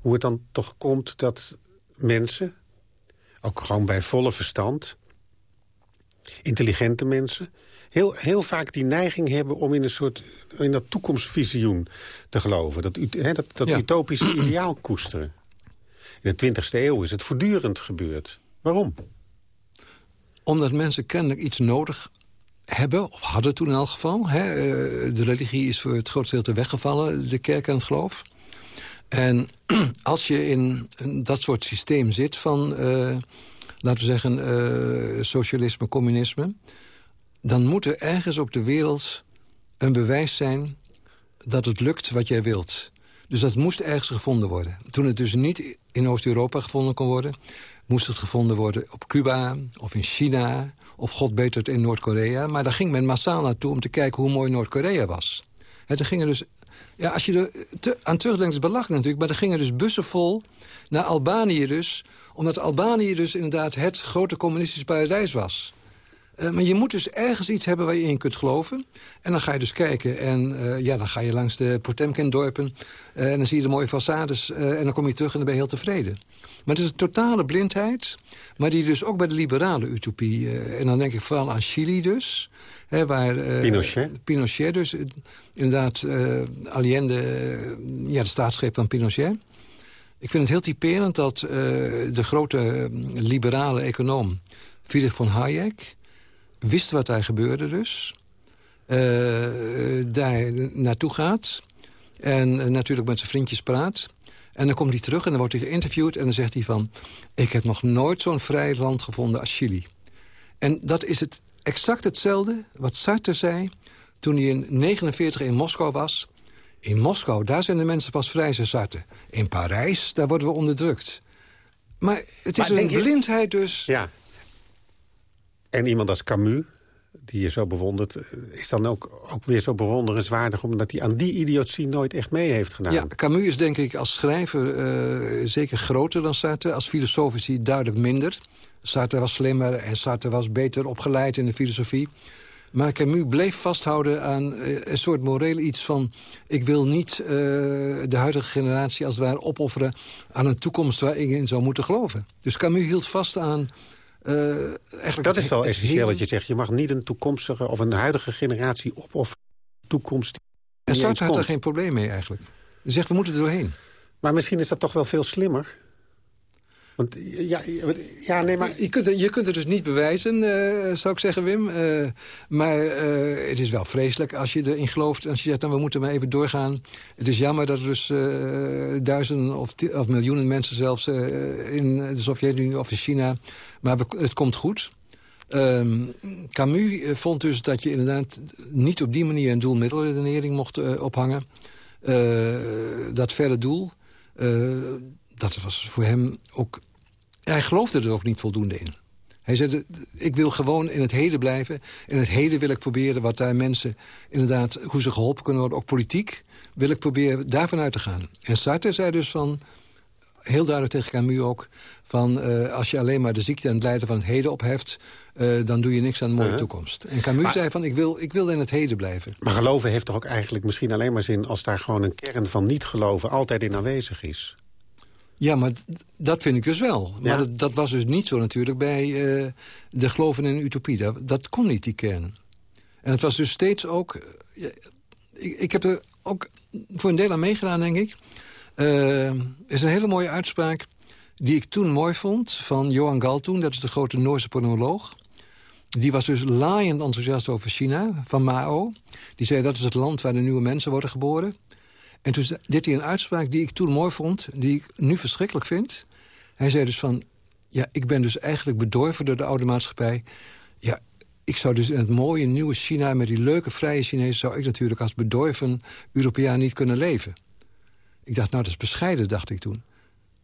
hoe het dan toch komt dat mensen... ook gewoon bij volle verstand, intelligente mensen... Heel, heel vaak die neiging hebben om in een soort in dat toekomstvisioen te geloven. Dat, dat, dat utopische ideaal koesteren. In de 20e eeuw is het voortdurend gebeurd. Waarom? Omdat mensen kennelijk iets nodig hebben, of hadden toen in elk geval. Hè? Eh, de religie is voor het grootste deel weggevallen, de kerk en het geloof. En [clears throat] als je in dat soort systeem zit van, uh, laten we zeggen, uh, socialisme, communisme... dan moet er ergens op de wereld een bewijs zijn dat het lukt wat jij wilt. Dus dat moest ergens gevonden worden. Toen het dus niet in Oost-Europa gevonden kon worden... moest het gevonden worden op Cuba of in China... of god beter in Noord-Korea. Maar daar ging men massaal naartoe om te kijken hoe mooi Noord-Korea was. er gingen dus ja, als je er aan terugdenkt, is belachelijk natuurlijk... maar er gingen dus bussen vol naar Albanië dus... omdat Albanië dus inderdaad het grote communistische paradijs was. Uh, maar je moet dus ergens iets hebben waar je in kunt geloven. En dan ga je dus kijken en uh, ja, dan ga je langs de Potemkin-dorpen... Uh, en dan zie je de mooie façades en dan kom je terug en dan ben je heel tevreden. Maar het is een totale blindheid, maar die dus ook bij de liberale utopie... en dan denk ik vooral aan Chili dus waar, uh, Pinochet. Pinochet dus, inderdaad, uh, Allende, ja, de staatsgreep van Pinochet. Ik vind het heel typerend dat uh, de grote liberale econoom... Friedrich von Hayek wist wat daar gebeurde dus. daar naartoe gaat. En natuurlijk met zijn vriendjes praat. En dan komt hij terug en dan wordt hij geïnterviewd... en dan zegt hij van... ik heb nog nooit zo'n vrij land gevonden als Chili. En dat is het exact hetzelfde wat Sartre zei toen hij in 49 in Moskou was. In Moskou, daar zijn de mensen pas vrij, zei Sartre. In Parijs, daar worden we onderdrukt. Maar het is een blindheid dus. Ja. En iemand als Camus, die je zo bewondert... Eh, is dan ook, ook weer zo bewonderenswaardig... omdat hij aan die idiotie nooit echt mee heeft gedaan. Ja, Camus is denk ik als schrijver uh, zeker groter dan Sartre. Als filosoof is hij duidelijk minder. Sartre was slimmer en Sartre was beter opgeleid in de filosofie. Maar Camus bleef vasthouden aan eh, een soort moreel iets van... ik wil niet de huidige generatie als het ware opofferen... aan een toekomst waar ik in zou moeten geloven. Dus Camus hield vast aan... Uh, eigenlijk dat is wel essentieel wat je zegt. Je mag niet een toekomstige of een huidige generatie opofferen. Toekomst en Sartre had er geen probleem mee eigenlijk. Hij zegt, we moeten er doorheen. Maar misschien is dat toch wel veel slimmer... Want, ja, ja, nee, maar... Je kunt, je kunt het dus niet bewijzen, uh, zou ik zeggen, Wim. Uh, maar uh, het is wel vreselijk als je erin gelooft. Als je zegt, nou, we moeten maar even doorgaan. Het is jammer dat er dus duizenden of, of, miljoenen mensen zelfs... in de Sovjet-Unie of in China... maar het komt goed. Um, Camus vond dus dat je inderdaad niet op die manier... een doelmiddelredenering mocht ophangen. dat verre doel dat was voor hem ook... Hij geloofde er ook niet voldoende in. Hij zei, ik wil gewoon in het heden blijven. In het heden wil ik proberen wat daar mensen... inderdaad, hoe ze geholpen kunnen worden, ook politiek... wil ik proberen daarvan uit te gaan. En Sartre zei dus van... heel duidelijk tegen Camus ook... van uh, als je alleen maar de ziekte en het lijden van het heden opheft... Uh, dan doe je niks aan de mooie uh-huh. toekomst. En Camus zei van, ik wil, ik wil in het heden blijven. Maar geloven heeft toch ook eigenlijk misschien alleen maar zin... als daar gewoon een kern van niet geloven altijd in aanwezig is? Ja, maar dat vind ik dus wel. Maar dat, dat, was dus niet zo natuurlijk bij uh, de geloven in utopie. Dat, dat, kon niet, die kern. En het was dus steeds ook... Uh, ik, ik, heb er ook voor een deel aan meegedaan, denk ik. Uh, is een hele mooie uitspraak die ik toen mooi vond, van Johan Galtung... dat is de grote Noorse pornoloog. Die was dus laaiend enthousiast over China, van Mao. Die zei, dat is het land waar de nieuwe mensen worden geboren. En toen deed hij een uitspraak die ik toen mooi vond... die ik nu verschrikkelijk vind. Hij zei dus van... ja, ik ben dus eigenlijk bedorven door de oude maatschappij. Ja, ik zou dus in het mooie nieuwe China... met die leuke vrije Chinezen... zou ik natuurlijk als bedorven Europeaan niet kunnen leven. Ik dacht, nou, dat is bescheiden, dacht ik toen.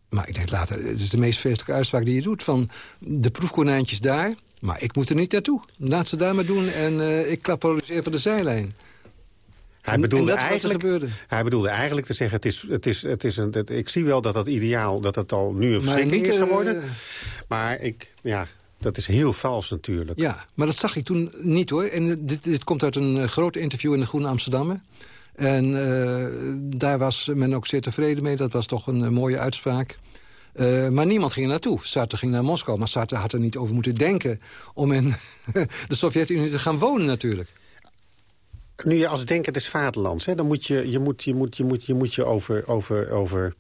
Maar ik denk later, het is de meest feestelijke uitspraak die je doet... van de proefkonijntjes daar, maar ik moet er niet naartoe. Laat ze daar maar doen en uh, ik klappoliseer van de zijlijn. Hij bedoelde, eigenlijk, hij bedoelde eigenlijk te zeggen, het is, het is, het is een, het, ik zie wel dat dat ideaal, dat het al nu een verschrikking is geworden. Uh, maar ik, ja, dat is heel vals natuurlijk. Ja, maar dat zag ik toen niet hoor. En dit, dit komt uit een uh, groot interview in de Groene Amsterdammer. En uh, daar was men ook zeer tevreden mee. Dat was toch een mooie uitspraak. Uh, maar niemand ging er naartoe. Sartre ging naar Moskou, maar Sartre had er niet over moeten denken... om in [laughs] de Sovjet-Unie te gaan wonen natuurlijk. Nu je als denken des vaderlands, hè, dan moet je, je, moet, je, moet, je, moet, je, moet je over, over, over,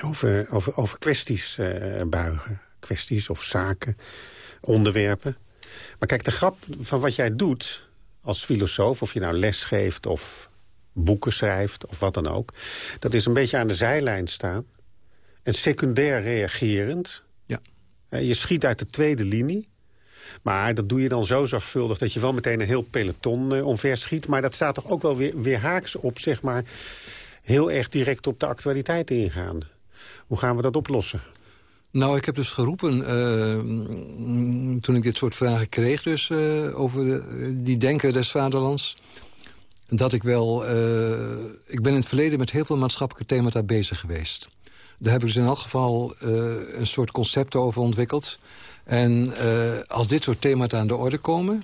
over, over, over kwesties uh, buigen. Kwesties of zaken, onderwerpen. Maar kijk, de grap van wat jij doet als filosoof... of je nou les geeft of boeken schrijft of wat dan ook... dat is een beetje aan de zijlijn staan en secundair reagerend. Ja. Je schiet uit de tweede linie. Maar dat doe je dan zo zorgvuldig dat je wel meteen een heel peloton uh, omver schiet. Maar dat staat toch ook wel weer, weer haaks op, zeg maar, heel erg direct op de actualiteit ingaan. Hoe gaan we dat oplossen? Nou, ik heb dus geroepen, uh, toen ik dit soort vragen kreeg... dus uh, over die denken des vaderlands... dat ik wel... ik ben in het verleden met heel veel maatschappelijke themata bezig geweest. Daar heb ik dus in elk geval een soort concept over ontwikkeld. En uh, als dit soort thema's aan de orde komen...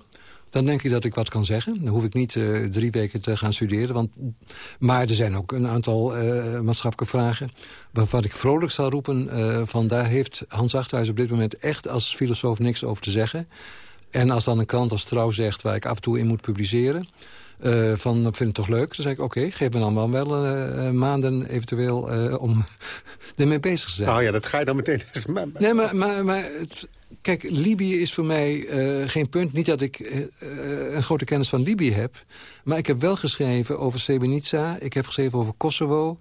dan denk ik dat ik wat kan zeggen. Dan hoef ik niet uh, drie weken te gaan studeren. Want, maar er zijn ook een aantal maatschappelijke vragen... waarvan ik vrolijk zal roepen... van daar heeft Hans Achterhuis op dit moment echt als filosoof niks over te zeggen. En als dan een krant als Trouw zegt... waar ik af en toe in moet publiceren... Uh, van, vind het toch leuk? Dan zei ik, oké, geef me dan wel, wel uh, maanden eventueel uh, om [laughs] ermee bezig te zijn. Nou ja, dat ga je dan meteen... [laughs] nee, maar, maar, maar het, kijk, Libië is voor mij geen punt. Niet dat ik een grote kennis van Libië heb. Maar ik heb wel geschreven over Srebrenica. Ik heb geschreven over Kosovo.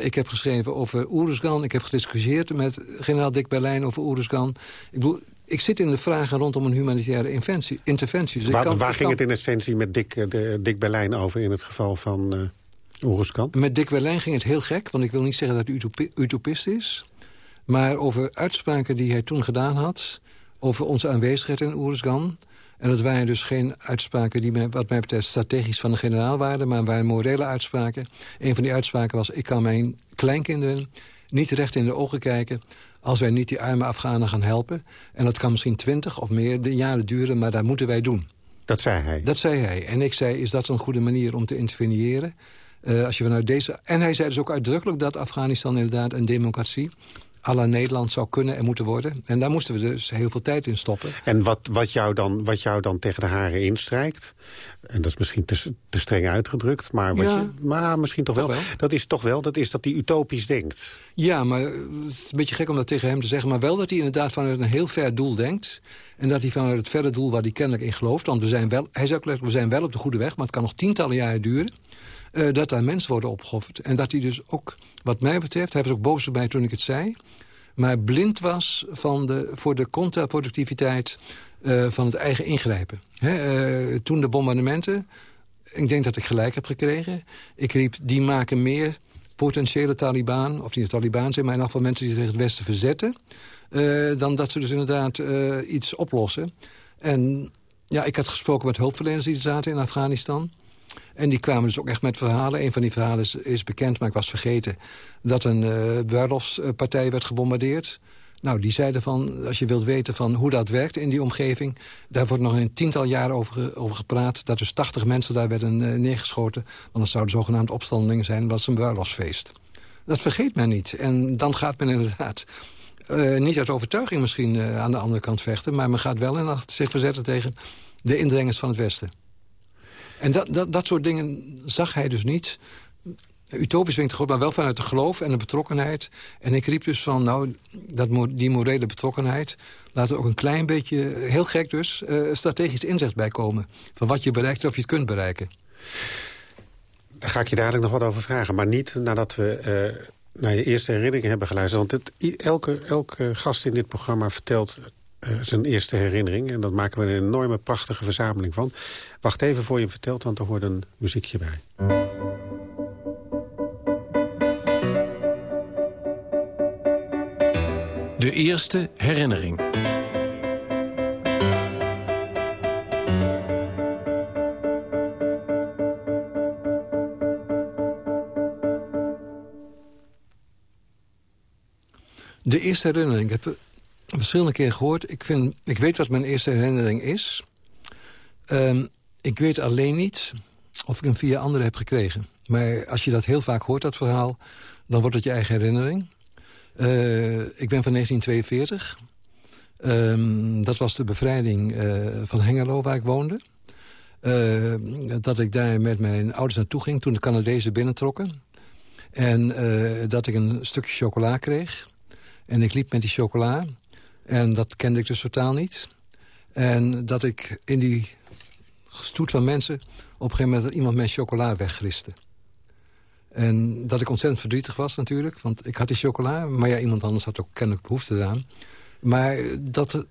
ik heb geschreven over Oeruzgan. Ik heb gediscussieerd met generaal Dick Berlijn over Oeruzgan. Ik bedoel, ik zit in de vragen rondom een humanitaire interventie. interventie. Dus waar, kan, waar ging het in essentie met Dick, eh, de, Dick Berlijn over in het geval van Oeruzkan? Met Dick Berlijn ging het heel gek, want ik wil niet zeggen dat hij utopist is. Maar over uitspraken die hij toen gedaan had... over onze aanwezigheid in Oeruzgan... En dat waren dus geen uitspraken die wat mij betreft strategisch van de generaal waren... maar waren morele uitspraken. Een van die uitspraken was... ik kan mijn kleinkinderen niet recht in de ogen kijken als wij niet die arme Afghanen gaan helpen. En dat kan misschien twintig of meer de jaren duren, maar dat moeten wij doen. Dat zei hij? Dat zei hij. En ik zei, is dat een goede manier om te interveneren? Uh, als je vanuit deze... En hij zei dus ook uitdrukkelijk dat Afghanistan inderdaad een democratie à la Nederland zou kunnen en moeten worden. En daar moesten we dus heel veel tijd in stoppen. En wat, wat, jou, dan, wat jou dan tegen de haren instrijkt... en dat is misschien te, te streng uitgedrukt... maar, wat je, maar misschien toch, wel, Dat is toch wel dat, is dat hij utopisch denkt. Ja, maar het is een beetje gek om dat tegen hem te zeggen... maar wel dat hij inderdaad vanuit een heel ver doel denkt... en dat hij vanuit het verre doel waar hij kennelijk in gelooft... want we zijn wel, hij ook we zijn wel op de goede weg... maar het kan nog tientallen jaren duren... Uh, dat daar mensen worden opgeofferd. En dat hij dus ook, wat mij betreft... hij was ook boos erbij toen ik het zei maar blind was van de, voor de contraproductiviteit uh, van het eigen ingrijpen. uh, toen de bombardementen, ik denk dat ik gelijk heb gekregen. Ik riep, die maken meer potentiële Taliban, of niet de Taliban zijn... maar in afval mensen die zich het Westen verzetten... Uh, dan dat ze dus inderdaad iets oplossen. En ja, ik had gesproken met hulpverleners die zaten in Afghanistan... En die kwamen dus ook echt met verhalen. Een van die verhalen is, bekend, maar ik was vergeten... dat een uh, bruiloftspartij werd gebombardeerd. Nou, die zeiden van, als je wilt weten van hoe dat werkt in die omgeving... daar wordt nog een tiental jaar over, over gepraat... dat dus 80 mensen daar werden uh, neergeschoten. Want dat zouden zogenaamd opstandelingen zijn, dat is een bruiloftsfeest. Dat vergeet men niet. En dan gaat men inderdaad... Uh, niet uit overtuiging misschien aan de andere kant vechten... maar men gaat wel in zich verzetten tegen de indringers van het Westen. En dat, dat, dat soort dingen zag hij dus niet. utopisch vind ik maar wel vanuit de geloof en de betrokkenheid. En ik riep dus van, nou, dat, die morele betrokkenheid... laat er ook een klein beetje, heel gek dus, uh, strategisch inzicht bij komen. Van wat je bereikt of je het kunt bereiken. Daar ga ik je dadelijk nog wat over vragen. Maar niet nadat we uh, naar je eerste herinneringen hebben geluisterd. Want het, elke, elke gast in dit programma vertelt uh, zijn eerste herinnering. En dat maken we een enorme prachtige verzameling van. Wacht even voor je vertelt, want er hoort een muziekje bij. De eerste herinnering. De eerste herinnering. Ik heb verschillende keer gehoord. Ik, vind, ik weet wat mijn eerste herinnering is. Ehm, ik weet alleen niet of ik hem via anderen heb gekregen. Maar als je dat heel vaak hoort, dat verhaal... dan wordt het je eigen herinnering. Uh, ik ben van 1942. Ehm, dat was de bevrijding uh, van Hengelo, waar ik woonde. Uh, dat ik daar met mijn ouders naartoe ging toen de Canadezen binnentrokken. En dat ik een stukje chocola kreeg. En ik liep met die chocola. En dat kende ik dus totaal niet. En dat ik in die stoet van mensen... op een gegeven moment iemand mijn chocola weggriste. En dat ik ontzettend verdrietig was natuurlijk. Want ik had die chocola. Maar ja, iemand anders had ook kennelijk behoefte aan. Maar dat,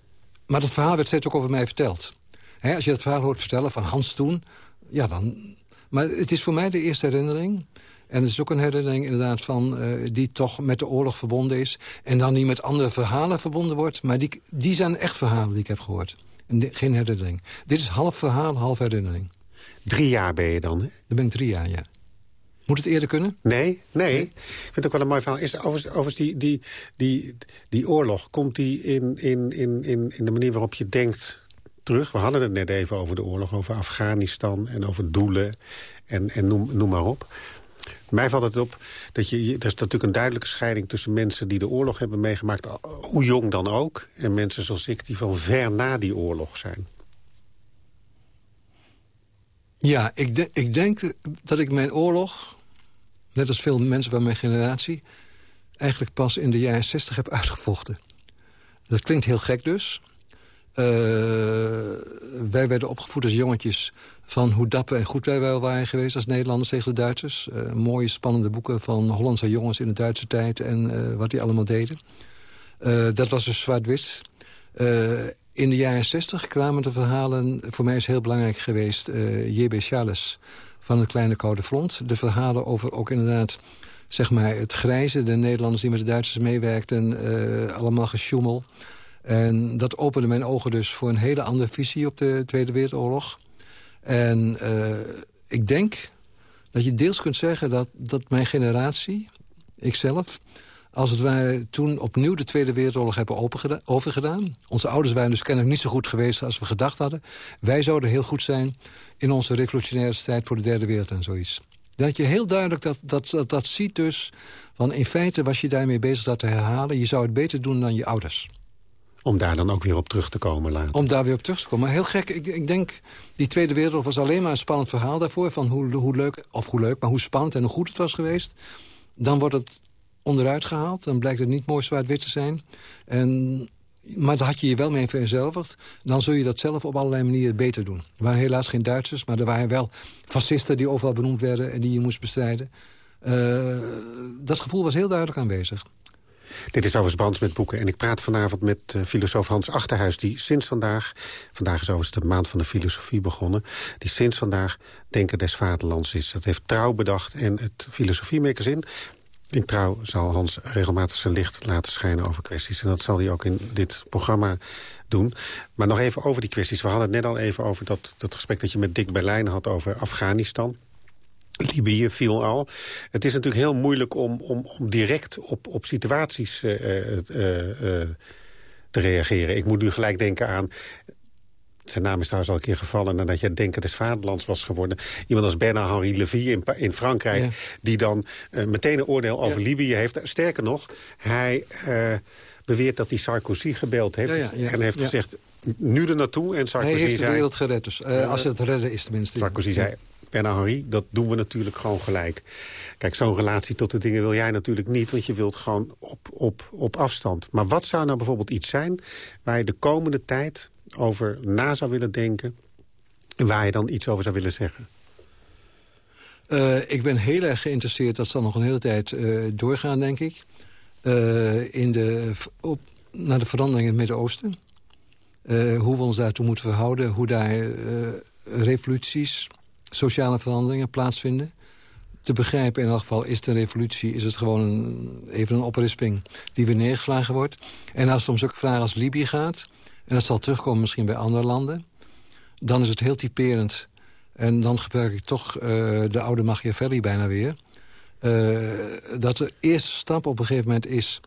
maar dat verhaal werd steeds ook over mij verteld. als je dat verhaal hoort vertellen van Hans toen... Ja, dan... Maar het is voor mij de eerste herinnering. En het is ook een herinnering inderdaad van, uh, die toch met de oorlog verbonden is. En dan niet met andere verhalen verbonden wordt. Maar die, die zijn echt verhalen die ik heb gehoord. En geen herinnering. Dit is half verhaal, half herinnering. Drie jaar ben je dan, hè? Dan ben ik drie jaar, ja. Moet het eerder kunnen? Nee, nee. Ik vind het ook wel een mooi verhaal. Is overigens, overigens die, die, die, die oorlog, komt die in, in, in, in de manier waarop je denkt terug? We hadden het net even over de oorlog, over Afghanistan en over doelen en, en noem, noem maar op. Mij valt het op dat je, er is natuurlijk een duidelijke scheiding tussen mensen die de oorlog hebben meegemaakt, hoe jong dan ook, en mensen zoals ik die van ver na die oorlog zijn. Ja, ik, ik denk dat ik mijn oorlog net als veel mensen van mijn generatie... eigenlijk pas in de jaren 60 heb uitgevochten. Dat klinkt heel gek dus. Uh, wij werden opgevoed als jongetjes van hoe dapper en goed wij wel waren geweest... als Nederlanders tegen de Duitsers. Uh, mooie, spannende boeken van Hollandse jongens in de Duitse tijd... en uh, wat die allemaal deden. dat was dus zwart-wit. in de jaren 60 kwamen de verhalen... voor mij is heel belangrijk geweest... J.B. Charles van het kleine koude front. De verhalen over ook inderdaad zeg maar, het grijze. De Nederlanders die met de Duitsers meewerkten, allemaal gesjoemel. En dat opende mijn ogen dus voor een hele andere visie op de Tweede Wereldoorlog. En uh, ik denk dat je deels kunt zeggen dat, dat mijn generatie, ikzelf als het ware toen opnieuw de Tweede Wereldoorlog hebben overgedaan. Onze ouders waren dus kennelijk niet zo goed geweest als we gedacht hadden. Wij zouden heel goed zijn in onze revolutionaire strijd voor de derde wereld en zoiets. Dat je heel duidelijk dat, dat, dat, dat ziet dus... van in feite was je daarmee bezig dat te herhalen. Je zou het beter doen dan je ouders. Om daar dan ook weer op terug te komen later. Om daar weer op terug te komen. Maar heel gek, ik, ik denk, die Tweede Wereldoorlog was alleen maar een spannend verhaal daarvoor. Van hoe, leuk, of hoe leuk, maar hoe spannend en hoe goed het was geweest. Dan wordt het onderuit gehaald. Dan blijkt het niet mooi zwart-wit te zijn. En, maar daar had je je wel mee vereenzelvigd. Dan zul je dat zelf op allerlei manieren beter doen. Er waren helaas geen Duitsers, maar er waren wel fascisten... die overal benoemd werden en die je moest bestrijden. Uh, dat gevoel was heel duidelijk aanwezig. Dit is overigens Brands met boeken. En ik praat vanavond met uh, filosoof Hans Achterhuis... die sinds vandaag, vandaag is overigens de maand van de filosofie begonnen... die sinds vandaag Denken des Vaderlands is. Dat heeft Trouw bedacht en het Filosofie Magazine. In Trouw zal Hans regelmatig zijn licht laten schijnen over kwesties. En dat zal hij ook in dit programma doen. Maar nog even over die kwesties. We hadden het net al even over dat, dat gesprek dat je met Dick Berlijn had over Afghanistan. Libië viel al. Het is natuurlijk heel moeilijk om, om, om direct op, op situaties uh, uh, uh, te reageren. Ik moet nu gelijk denken aan zijn naam is trouwens al een keer gevallen nadat je Denken des Vaderlands was geworden. Iemand als Bernard-Henri Levy in, in Frankrijk... die dan uh, meteen een oordeel over Libië heeft. Sterker nog, hij uh, beweert dat hij Sarkozy gebeld heeft. en heeft gezegd, nu er naartoe. En Sarkozy hij heeft de wereld gered dus. Uh, als het redden is tenminste. Sarkozy zei, Bernard Henri, dat doen we natuurlijk gewoon gelijk. Kijk, zo'n relatie tot de dingen wil jij natuurlijk niet... want je wilt gewoon op, op, op afstand. Maar wat zou nou bijvoorbeeld iets zijn... waar je de komende tijd over na zou willen denken... en waar je dan iets over zou willen zeggen? Uh, ik ben heel erg geïnteresseerd, dat zal nog een hele tijd uh, doorgaan, denk ik... Uh, in de, op, naar de verandering in het Midden-Oosten. hoe we ons daartoe moeten verhouden, hoe daar revoluties, sociale veranderingen plaatsvinden. Te begrijpen in elk geval, is een revolutie, is het gewoon een, even een oprisping die weer neergeslagen wordt. En als het om zulke vragen als Libië gaat, en dat zal terugkomen misschien bij andere landen... dan is het heel typerend en dan gebruik ik toch uh, de oude Machiavelli bijna weer. Uh, dat de eerste stap op een gegeven moment is...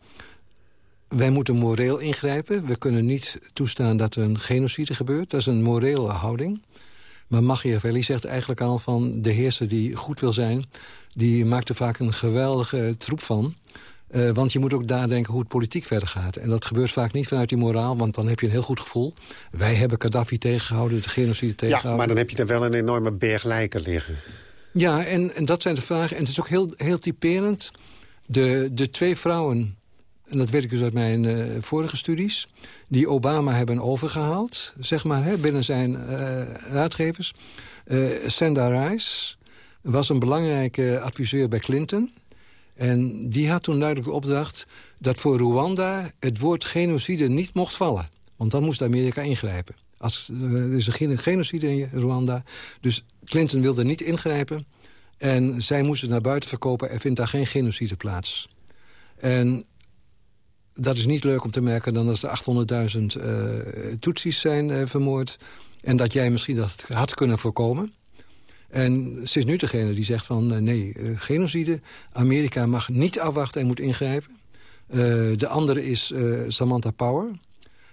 wij moeten moreel ingrijpen. We kunnen niet toestaan dat er een genocide gebeurt. Dat is een morele houding. Maar Machiavelli zegt eigenlijk al van... de heerser die goed wil zijn... die maakt er vaak een geweldige troep van... Uh, want je moet ook nadenken hoe het politiek verder gaat. En dat gebeurt vaak niet vanuit die moraal, want dan heb je een heel goed gevoel. Wij hebben Gaddafi tegengehouden, de genocide tegengehouden. Ja, maar dan heb je er wel een enorme berg lijken liggen. Ja, en, en dat zijn de vragen. En het is ook heel, heel typerend. De, de twee vrouwen, en dat weet ik dus uit mijn uh, vorige studies... die Obama hebben overgehaald, zeg maar, hè, binnen zijn uh, uitgevers. Sanda Rice was een belangrijke adviseur bij Clinton... En die had toen duidelijk de opdracht dat voor Rwanda het woord genocide niet mocht vallen. Want dan moest Amerika ingrijpen. Als, eh, er is een genocide in Rwanda. Dus Clinton wilde niet ingrijpen. En zij moesten naar buiten verkopen. Er vindt daar geen genocide plaats. En dat is niet leuk om te merken dan als er 800.000 uh, Tutsis zijn uh, vermoord. En dat jij misschien dat had kunnen voorkomen. En ze is nu degene die zegt van eh, nee, genocide. Amerika mag niet afwachten en moet ingrijpen. De andere is Samantha Power.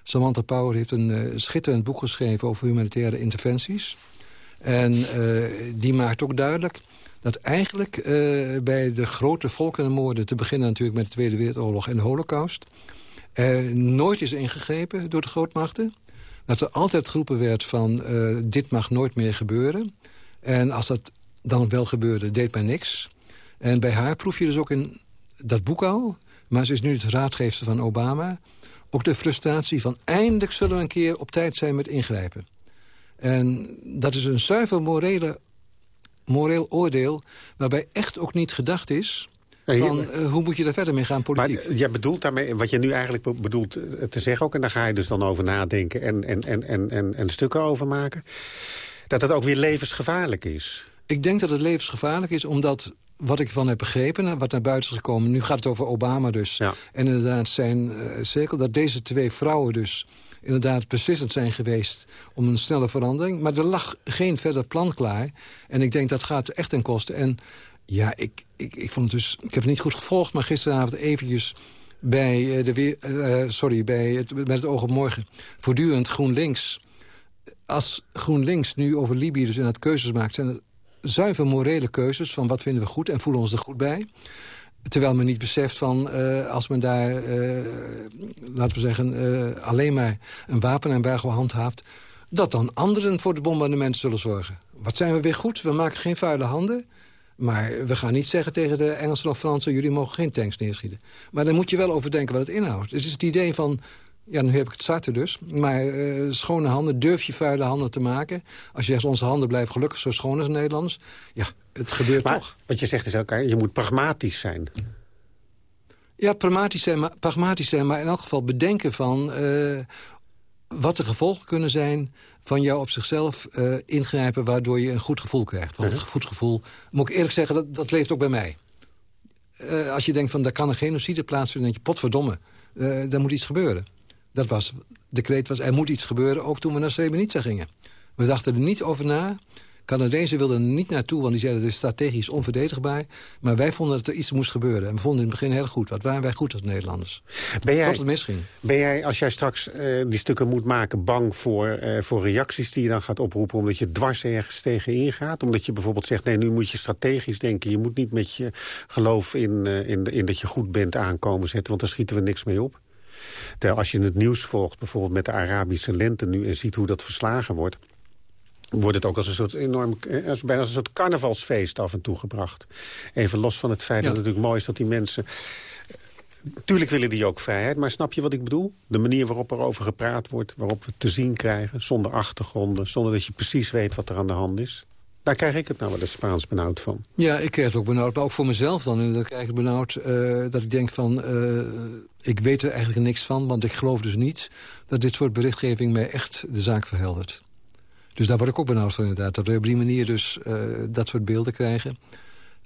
Samantha Power heeft een schitterend boek geschreven over humanitaire interventies. En die maakt ook duidelijk dat eigenlijk bij de grote volkenmoorden... te beginnen natuurlijk met de Tweede Wereldoorlog en de Holocaust... nooit is ingegrepen door de grootmachten. Dat er altijd geroepen werd van dit mag nooit meer gebeuren. En als dat dan wel gebeurde, deed men niks. En bij haar proef je dus ook in dat boek al... maar ze is nu het raadgeefster van Obama... ook de frustratie van eindelijk zullen we een keer op tijd zijn met ingrijpen. En dat is een zuiver morele, moreel oordeel... waarbij echt ook niet gedacht is... Van, uh, hoe moet je daar verder mee gaan, politiek? Maar jij bedoelt daarmee, wat je nu eigenlijk bedoelt eh, te zeggen ook... en daar ga je dus dan over nadenken en, en, en, en, en, en stukken over maken dat het ook weer levensgevaarlijk is. Ik denk dat het levensgevaarlijk is omdat wat ik van heb begrepen, wat naar buiten is gekomen... nu gaat het over Obama dus. Ja. En inderdaad zijn uh, cirkel dat deze twee vrouwen dus inderdaad beslissend zijn geweest om een snelle verandering. Maar er lag geen verder plan klaar. En ik denk dat gaat echt ten koste. En ja, ik, ik, ik vond het dus... Ik heb het niet goed gevolgd, maar gisteravond eventjes bij, uh, de, uh, sorry, bij het, met het oog op morgen... voortdurend GroenLinks als GroenLinks nu over Libië dus inderdaad keuzes maakt... zijn het zuiver morele keuzes van wat vinden we goed en voelen ons er goed bij. Terwijl men niet beseft van uh, als men daar, uh, laten we zeggen, uh, alleen maar een wapenembargo handhaaft... dat dan anderen voor de bombardementen zullen zorgen. Wat zijn we weer goed? We maken geen vuile handen. Maar we gaan niet zeggen tegen de Engelsen of Fransen... jullie mogen geen tanks neerschieten. Maar dan moet je wel overdenken wat het inhoudt. Het is het idee van ja, nu heb ik het starten dus. Maar uh, schone handen, durf je vuile handen te maken. Als je zegt, onze handen blijven gelukkig zo schoon als Nederlands. Ja, het gebeurt maar, toch. Wat je zegt is ook, je moet pragmatisch zijn. Ja, pragmatisch zijn, maar, pragmatisch zijn, maar in elk geval bedenken van... Uh, wat de gevolgen kunnen zijn van jou op zichzelf uh, ingrijpen... waardoor je een goed gevoel krijgt. Want het goed gevoel, moet ik eerlijk zeggen, dat, dat leeft ook bij mij. als je denkt van, daar kan een genocide plaatsvinden... dan denk je, potverdomme, daar moet iets gebeuren. Dat was, de kreet was, er moet iets gebeuren, ook toen we naar Srebrenica gingen. We dachten er niet over na. Canadezen wilden er niet naartoe, want die zeiden... het is strategisch onverdedigbaar. Maar wij vonden dat er iets moest gebeuren. En we vonden in het begin heel goed. Wat waren wij goed als Nederlanders. Ben jij, Tot het misging. Ben jij, als jij straks uh, die stukken moet maken... bang voor, uh, voor reacties die je dan gaat oproepen... omdat je dwars ergens tegen ingaat? Omdat je bijvoorbeeld zegt... nee, nu moet je strategisch denken. Je moet niet met je geloof in, uh, in, in dat je goed bent aankomen zetten... want daar schieten we niks mee op. Terwijl als je het nieuws volgt, bijvoorbeeld met de Arabische lente nu... en ziet hoe dat verslagen wordt... wordt het ook als een soort enorm, eh, als, bijna als een soort carnavalsfeest af en toe gebracht. Even los van het feit dat het natuurlijk mooi is dat die mensen... Tuurlijk willen die ook vrijheid, maar snap je wat ik bedoel? De manier waarop er over gepraat wordt, waarop we te zien krijgen... zonder achtergronden, zonder dat je precies weet wat er aan de hand is. Daar krijg ik het nou wel eens Spaans benauwd van. Ja, ik krijg het ook benauwd, maar ook voor mezelf dan. En dan krijg ik benauwd uh, dat ik denk van... Uh, ik weet er eigenlijk niks van, want ik geloof dus niet... dat dit soort berichtgeving mij echt de zaak verheldert. Dus daar word ik ook benauwd van inderdaad. Dat we op die manier dus uh, dat soort beelden krijgen.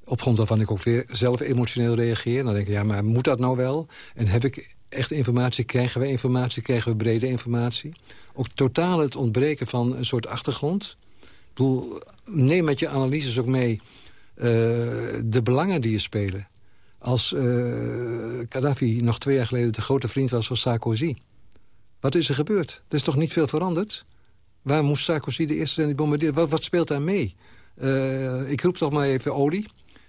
Op grond waarvan ik ook weer zelf emotioneel reageer. Dan denk ik, ja, maar moet dat nou wel? En heb ik echt informatie? Krijgen we informatie? Krijgen we brede informatie? Ook totaal het ontbreken van een soort achtergrond. Bedoel, neem met je analyses ook mee uh, de belangen die je spelen. Als uh, Gaddafi nog twee jaar geleden de grote vriend was van Sarkozy. Wat is er gebeurd? Er is toch niet veel veranderd? Waar moest Sarkozy de eerste zijn die bombardeerde? Wat, wat speelt daar mee? Uh, ik roep toch maar even olie.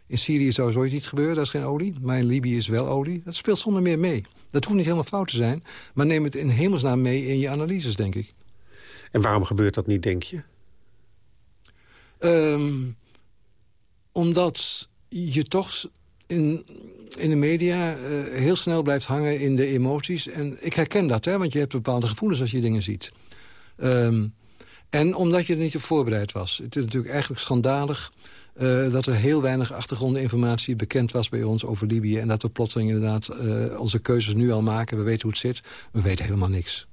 In Syrië zou zoiets niet gebeuren, daar is geen olie. Maar in Libië is wel olie. Dat speelt zonder meer mee. Dat hoeft niet helemaal fout te zijn. Maar neem het in hemelsnaam mee in je analyses, denk ik. En waarom gebeurt dat niet, denk je? Um, omdat je toch in, in de media uh, heel snel blijft hangen in de emoties. En ik herken dat, hè, want je hebt bepaalde gevoelens als je dingen ziet. Um, en omdat je er niet op voorbereid was. Het is natuurlijk eigenlijk schandalig... Uh, dat er heel weinig achtergrondinformatie bekend was bij ons over Libië... en dat we plotseling inderdaad uh, onze keuzes nu al maken. We weten hoe het zit. We weten helemaal niks.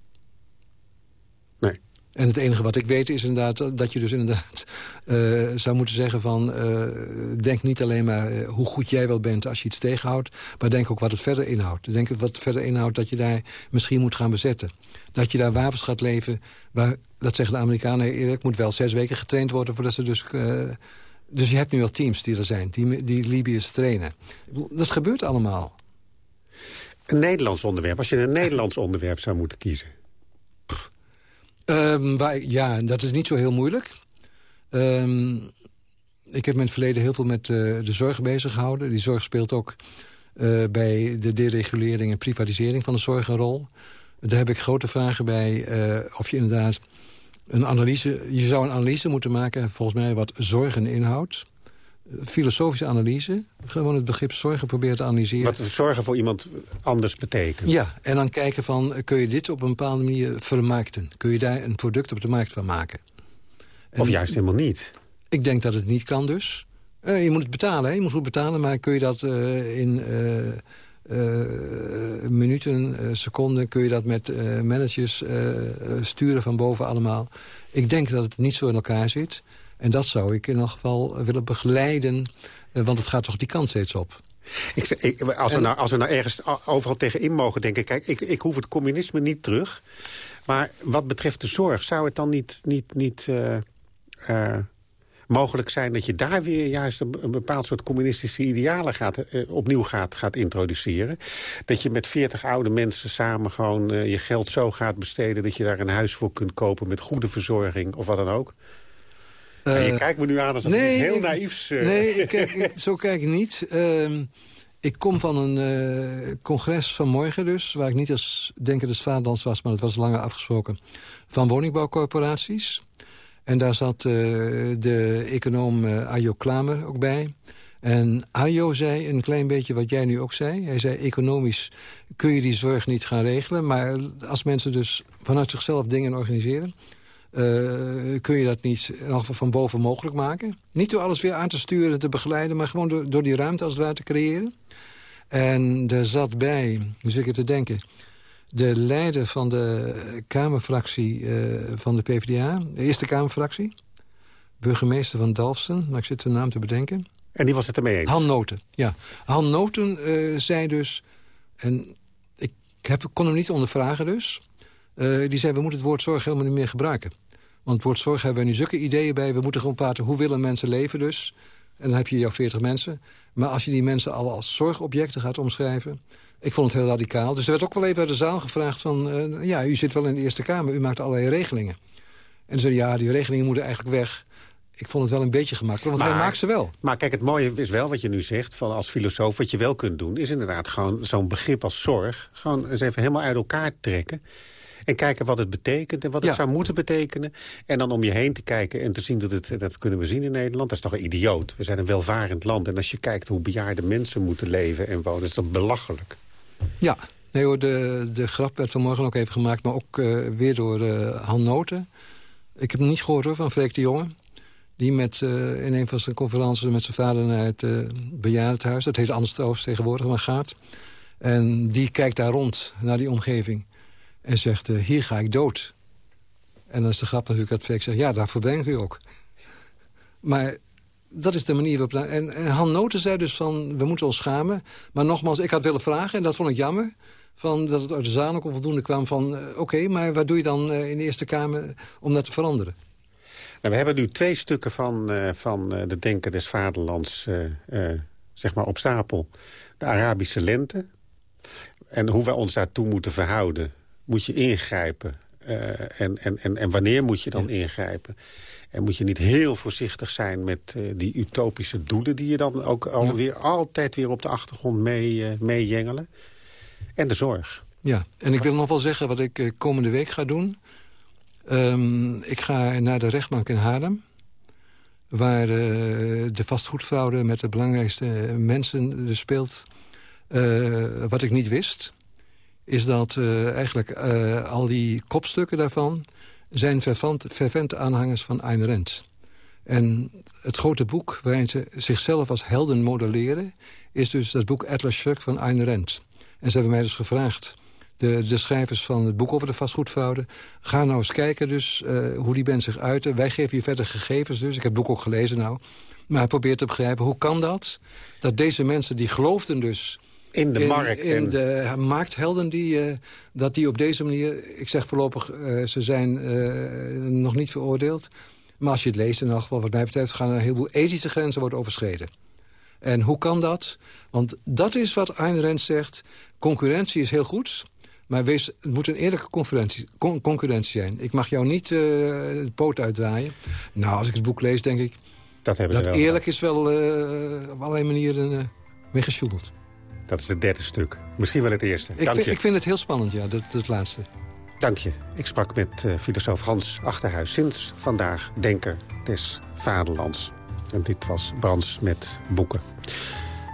Nee. En het enige wat ik weet is inderdaad dat je dus inderdaad uh, zou moeten zeggen van... Uh, denk niet alleen maar uh, hoe goed jij wel bent als je iets tegenhoudt... maar denk ook wat het verder inhoudt. Denk wat het verder inhoudt dat je daar misschien moet gaan bezetten. Dat je daar wapens gaat leven. Waar, dat zeggen de Amerikanen eerlijk, moet wel zes weken getraind worden... voordat ze dus... dus je hebt nu al teams die er zijn, die, die Libiërs trainen. Dat gebeurt allemaal. Een Nederlands onderwerp. Als je een Nederlands onderwerp zou moeten kiezen... Waar, ja, dat is niet zo heel moeilijk. Um, ik heb in het verleden heel veel met uh, de zorg bezig gehouden. Die zorg speelt ook uh, bij de deregulering en privatisering van de zorg een rol. Daar heb ik grote vragen bij uh, of je inderdaad een analyse... Je zou een analyse moeten maken, volgens mij, wat zorgen inhoudt filosofische analyse. Gewoon het begrip zorgen proberen te analyseren. Wat zorgen voor iemand anders betekent. Ja, en dan kijken van, kun je dit op een bepaalde manier vermarkten? Kun je daar een product op de markt van maken? En of juist helemaal niet? Ik denk dat het niet kan dus. Uh, je moet het betalen, hè? je moet het betalen, maar kun je dat uh, in uh, minuten, seconden... kun je dat met managers sturen van boven allemaal. Ik denk dat het niet zo in elkaar zit... En dat zou ik in elk geval willen begeleiden, uh, want het gaat toch die kant steeds op. Ik, ik, als, we nou, als we nou ergens overal tegenin mogen denken... kijk, ik, ik hoef het communisme niet terug. Maar wat betreft de zorg, zou het dan niet, niet, niet uh, uh, mogelijk zijn... dat je daar weer juist een, een bepaald soort communistische idealen gaat, opnieuw gaat, gaat introduceren? Dat je met veertig oude mensen samen gewoon je geld zo gaat besteden... dat je daar een huis voor kunt kopen met goede verzorging of wat dan ook? Uh, je kijkt me nu aan alsof nee, het heel naïefs... Uh. Nee, ik [laughs] kijk, zo kijk ik niet. Uh, ik kom van een uh, congres van morgen dus... waar ik niet als denker des vaderlands was... maar het was langer afgesproken... van woningbouwcorporaties. En daar zat de econoom Ajo Klamer ook bij... En Ajo zei een klein beetje wat jij nu ook zei. Hij zei, economisch kun je die zorg niet gaan regelen... maar als mensen dus vanuit zichzelf dingen organiseren... Uh, kun je dat niet in ieder geval van boven mogelijk maken. Niet door alles weer aan te sturen en te begeleiden... maar gewoon door, door die ruimte als het ware te creëren. En er zat bij, dus ik heb te denken... de leider van de Kamerfractie uh, van de PvdA, de Eerste Kamerfractie... burgemeester van Dalfsen, maar ik zit de naam te bedenken... En die was het ermee eens? Han Noten, ja. Han Noten uh, zei dus... en ik heb, kon hem niet ondervragen dus... Uh, die zei, we moeten het woord zorg helemaal niet meer gebruiken. Want het woord zorg hebben we nu zulke ideeën bij. We moeten gewoon praten, hoe willen mensen leven dus? En dan heb je jouw 40 mensen. Maar als je die mensen al als zorgobjecten gaat omschrijven... Ik vond het heel radicaal. Dus er werd ook wel even uit de zaal gevraagd van... Uh, ja, u zit wel in de Eerste Kamer, u maakt allerlei regelingen. En ze zeiden, ja, die regelingen moeten eigenlijk weg. Ik vond het wel een beetje gemakkelijk, want maar, hij maakt ze wel. Maar kijk, het mooie is wel wat je nu zegt, van als filosoof... wat je wel kunt doen, is inderdaad gewoon zo'n begrip als zorg... gewoon eens even helemaal uit elkaar trekken En kijken wat het betekent en wat het Ja. zou moeten betekenen. En dan om je heen te kijken en te zien dat het, dat kunnen we zien in Nederland. Dat is toch een idioot. We zijn een welvarend land. En als je kijkt hoe bejaarde mensen moeten leven en wonen, is dat belachelijk. Ja, nee hoor, de, de grap werd vanmorgen ook even gemaakt... maar ook eh, weer door eh Han Noten. Ik heb hem niet gehoord hoor, van Freek de Jonge. Die met, eh, in een van zijn conferenties met zijn vader naar het eh bejaardenhuis... dat heet Amsterdam tegenwoordig, maar gaat. En die kijkt daar rond, naar die omgeving. En zegt, eh, hier ga ik dood. En dan is de grap natuurlijk dat Freek zegt... ja, daarvoor ben ik u ook. Maar dat is de manier waarop... En, en Han Noten zei dus van, we moeten ons schamen. Maar nogmaals, ik had willen vragen, en dat vond ik jammer... Van dat het uit de zaal ook onvoldoende kwam van... eh, oké, maar wat doe je dan eh, in de Eerste Kamer om dat te veranderen? Nou, we hebben nu twee stukken van, eh, van de Denker des Vaderlands zeg maar op stapel. De Arabische lente. En hoe wij ons daartoe moeten verhouden. Moet je ingrijpen? Eh, en, en, en, en wanneer moet je dan ingrijpen? En moet je niet heel voorzichtig zijn met eh, die utopische doelen... die je dan ook alweer, altijd weer op de achtergrond mee, eh, meejengelen? En de zorg. Ja, en ik wil nog wel zeggen wat ik komende week ga doen. Ehm, ik ga naar de rechtbank in Haarlem. Waar de vastgoedfraude met de belangrijkste mensen speelt. Wat ik niet wist, is dat eh, eigenlijk eh, al die kopstukken daarvan... zijn fervente aanhangers van Ayn Rand. En het grote boek waarin ze zichzelf als helden modelleren... is dus dat boek Atlas Shrugged van Ayn Rand. En ze hebben mij dus gevraagd, de, de schrijvers van het boek over de vastgoedfraude... ga nou eens kijken dus eh, hoe die band zich uiten. Wij geven je verder gegevens dus. Ik heb het boek ook gelezen nou. Maar probeer te begrijpen, hoe kan dat? Dat deze mensen, die geloofden dus... In de markt In en- de markthelden, die, eh, dat die op deze manier... Ik zeg voorlopig, eh, ze zijn eh, nog niet veroordeeld. Maar als je het leest, geval wat mij betreft... gaan er een heleboel ethische grenzen worden overschreden. En hoe kan dat? Want dat is wat Ayn Rand zegt. Concurrentie is heel goed, maar wees, het moet een eerlijke concurrentie, con- concurrentie zijn. Ik mag jou niet de poot uitdraaien. Nou, als ik het boek lees, denk ik... Dat hebben ze dat wel eerlijk is wel op allerlei manieren mee gesjoemeld. Dat is het derde stuk. Misschien wel het eerste. Ik Dank vind, je. ik vind het heel spannend, ja, dat, dat laatste. Dank je. Ik sprak met uh, filosoof Hans Achterhuis. Sinds vandaag denker des vaderlands. En dit was Brans met boeken.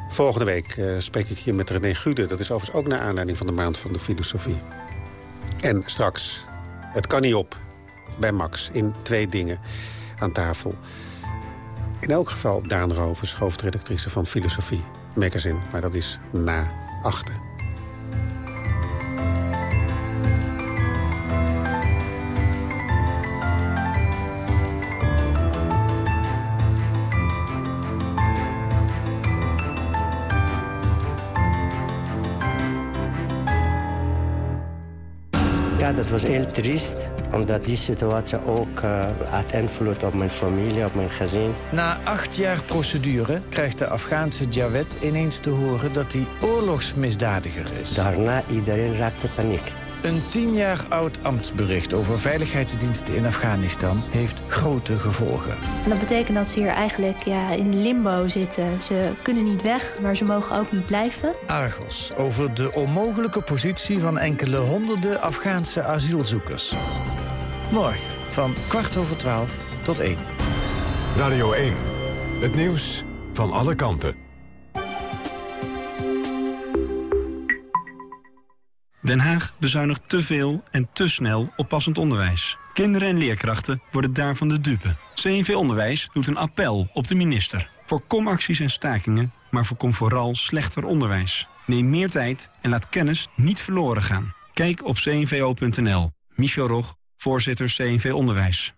Volgende week uh, spreek ik hier met René Gude. Dat is overigens ook naar aanleiding van de Maand van de Filosofie. En straks, het kan niet op, bij Max, in twee dingen aan tafel. In elk geval Daan Rovers, hoofdredactrice van Filosofie Magazine. Maar dat is na achter. Ja, dat was heel triest, omdat die situatie ook uh, had invloed op mijn familie, op mijn gezin. Na acht jaar procedure krijgt de Afghaanse Jawed ineens te horen dat hij oorlogsmisdadiger is. Daarna iedereen raakte paniek. Een tien jaar oud ambtsbericht over veiligheidsdiensten in Afghanistan heeft grote gevolgen. En dat betekent dat ze hier eigenlijk ja, in limbo zitten. Ze kunnen niet weg, maar ze mogen ook niet blijven. Argos over de onmogelijke positie van enkele honderden Afghaanse asielzoekers. Morgen van kwart over twaalf tot één. Radio 1. Het nieuws van alle kanten. Den Haag bezuinigt te veel en te snel op passend onderwijs. Kinderen en leerkrachten worden daarvan de dupe. CNV Onderwijs doet een appel op de minister. Voorkom acties en stakingen, maar voorkom vooral slechter onderwijs. Neem meer tijd en laat kennis niet verloren gaan. Kijk op cnvo.nl. Michel Rog, voorzitter CNV Onderwijs.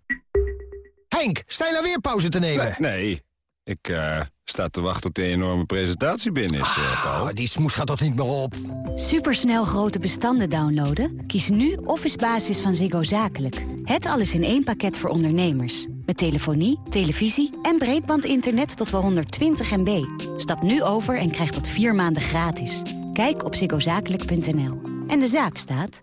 Henk, sta je nou weer pauze te nemen? Nee, nee. ik uh, sta te wachten tot de enorme presentatie binnen is, uh, Paul. Oh, die smoes gaat toch niet meer op? Supersnel grote bestanden downloaden? Kies nu Office Basis van Ziggo Zakelijk. Het alles in één pakket voor ondernemers. Met telefonie, televisie en breedbandinternet tot wel 120 MB. Stap nu over en krijg dat vier maanden gratis. Kijk op ziggozakelijk.nl. En de zaak staat...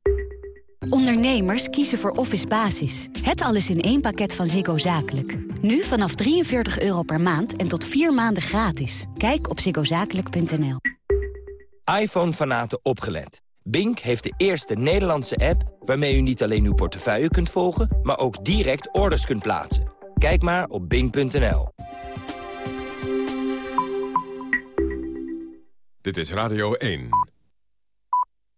Ondernemers kiezen voor Office Basis. Het alles in één pakket van Ziggo Zakelijk. Nu vanaf 43 euro per maand en tot 4 maanden gratis. Kijk op ziggozakelijk.nl. iPhone-fanaten opgelet. Bink heeft de eerste Nederlandse app waarmee u niet alleen uw portefeuille kunt volgen... maar ook direct orders kunt plaatsen. Kijk maar op bink.nl. Dit is Radio 1.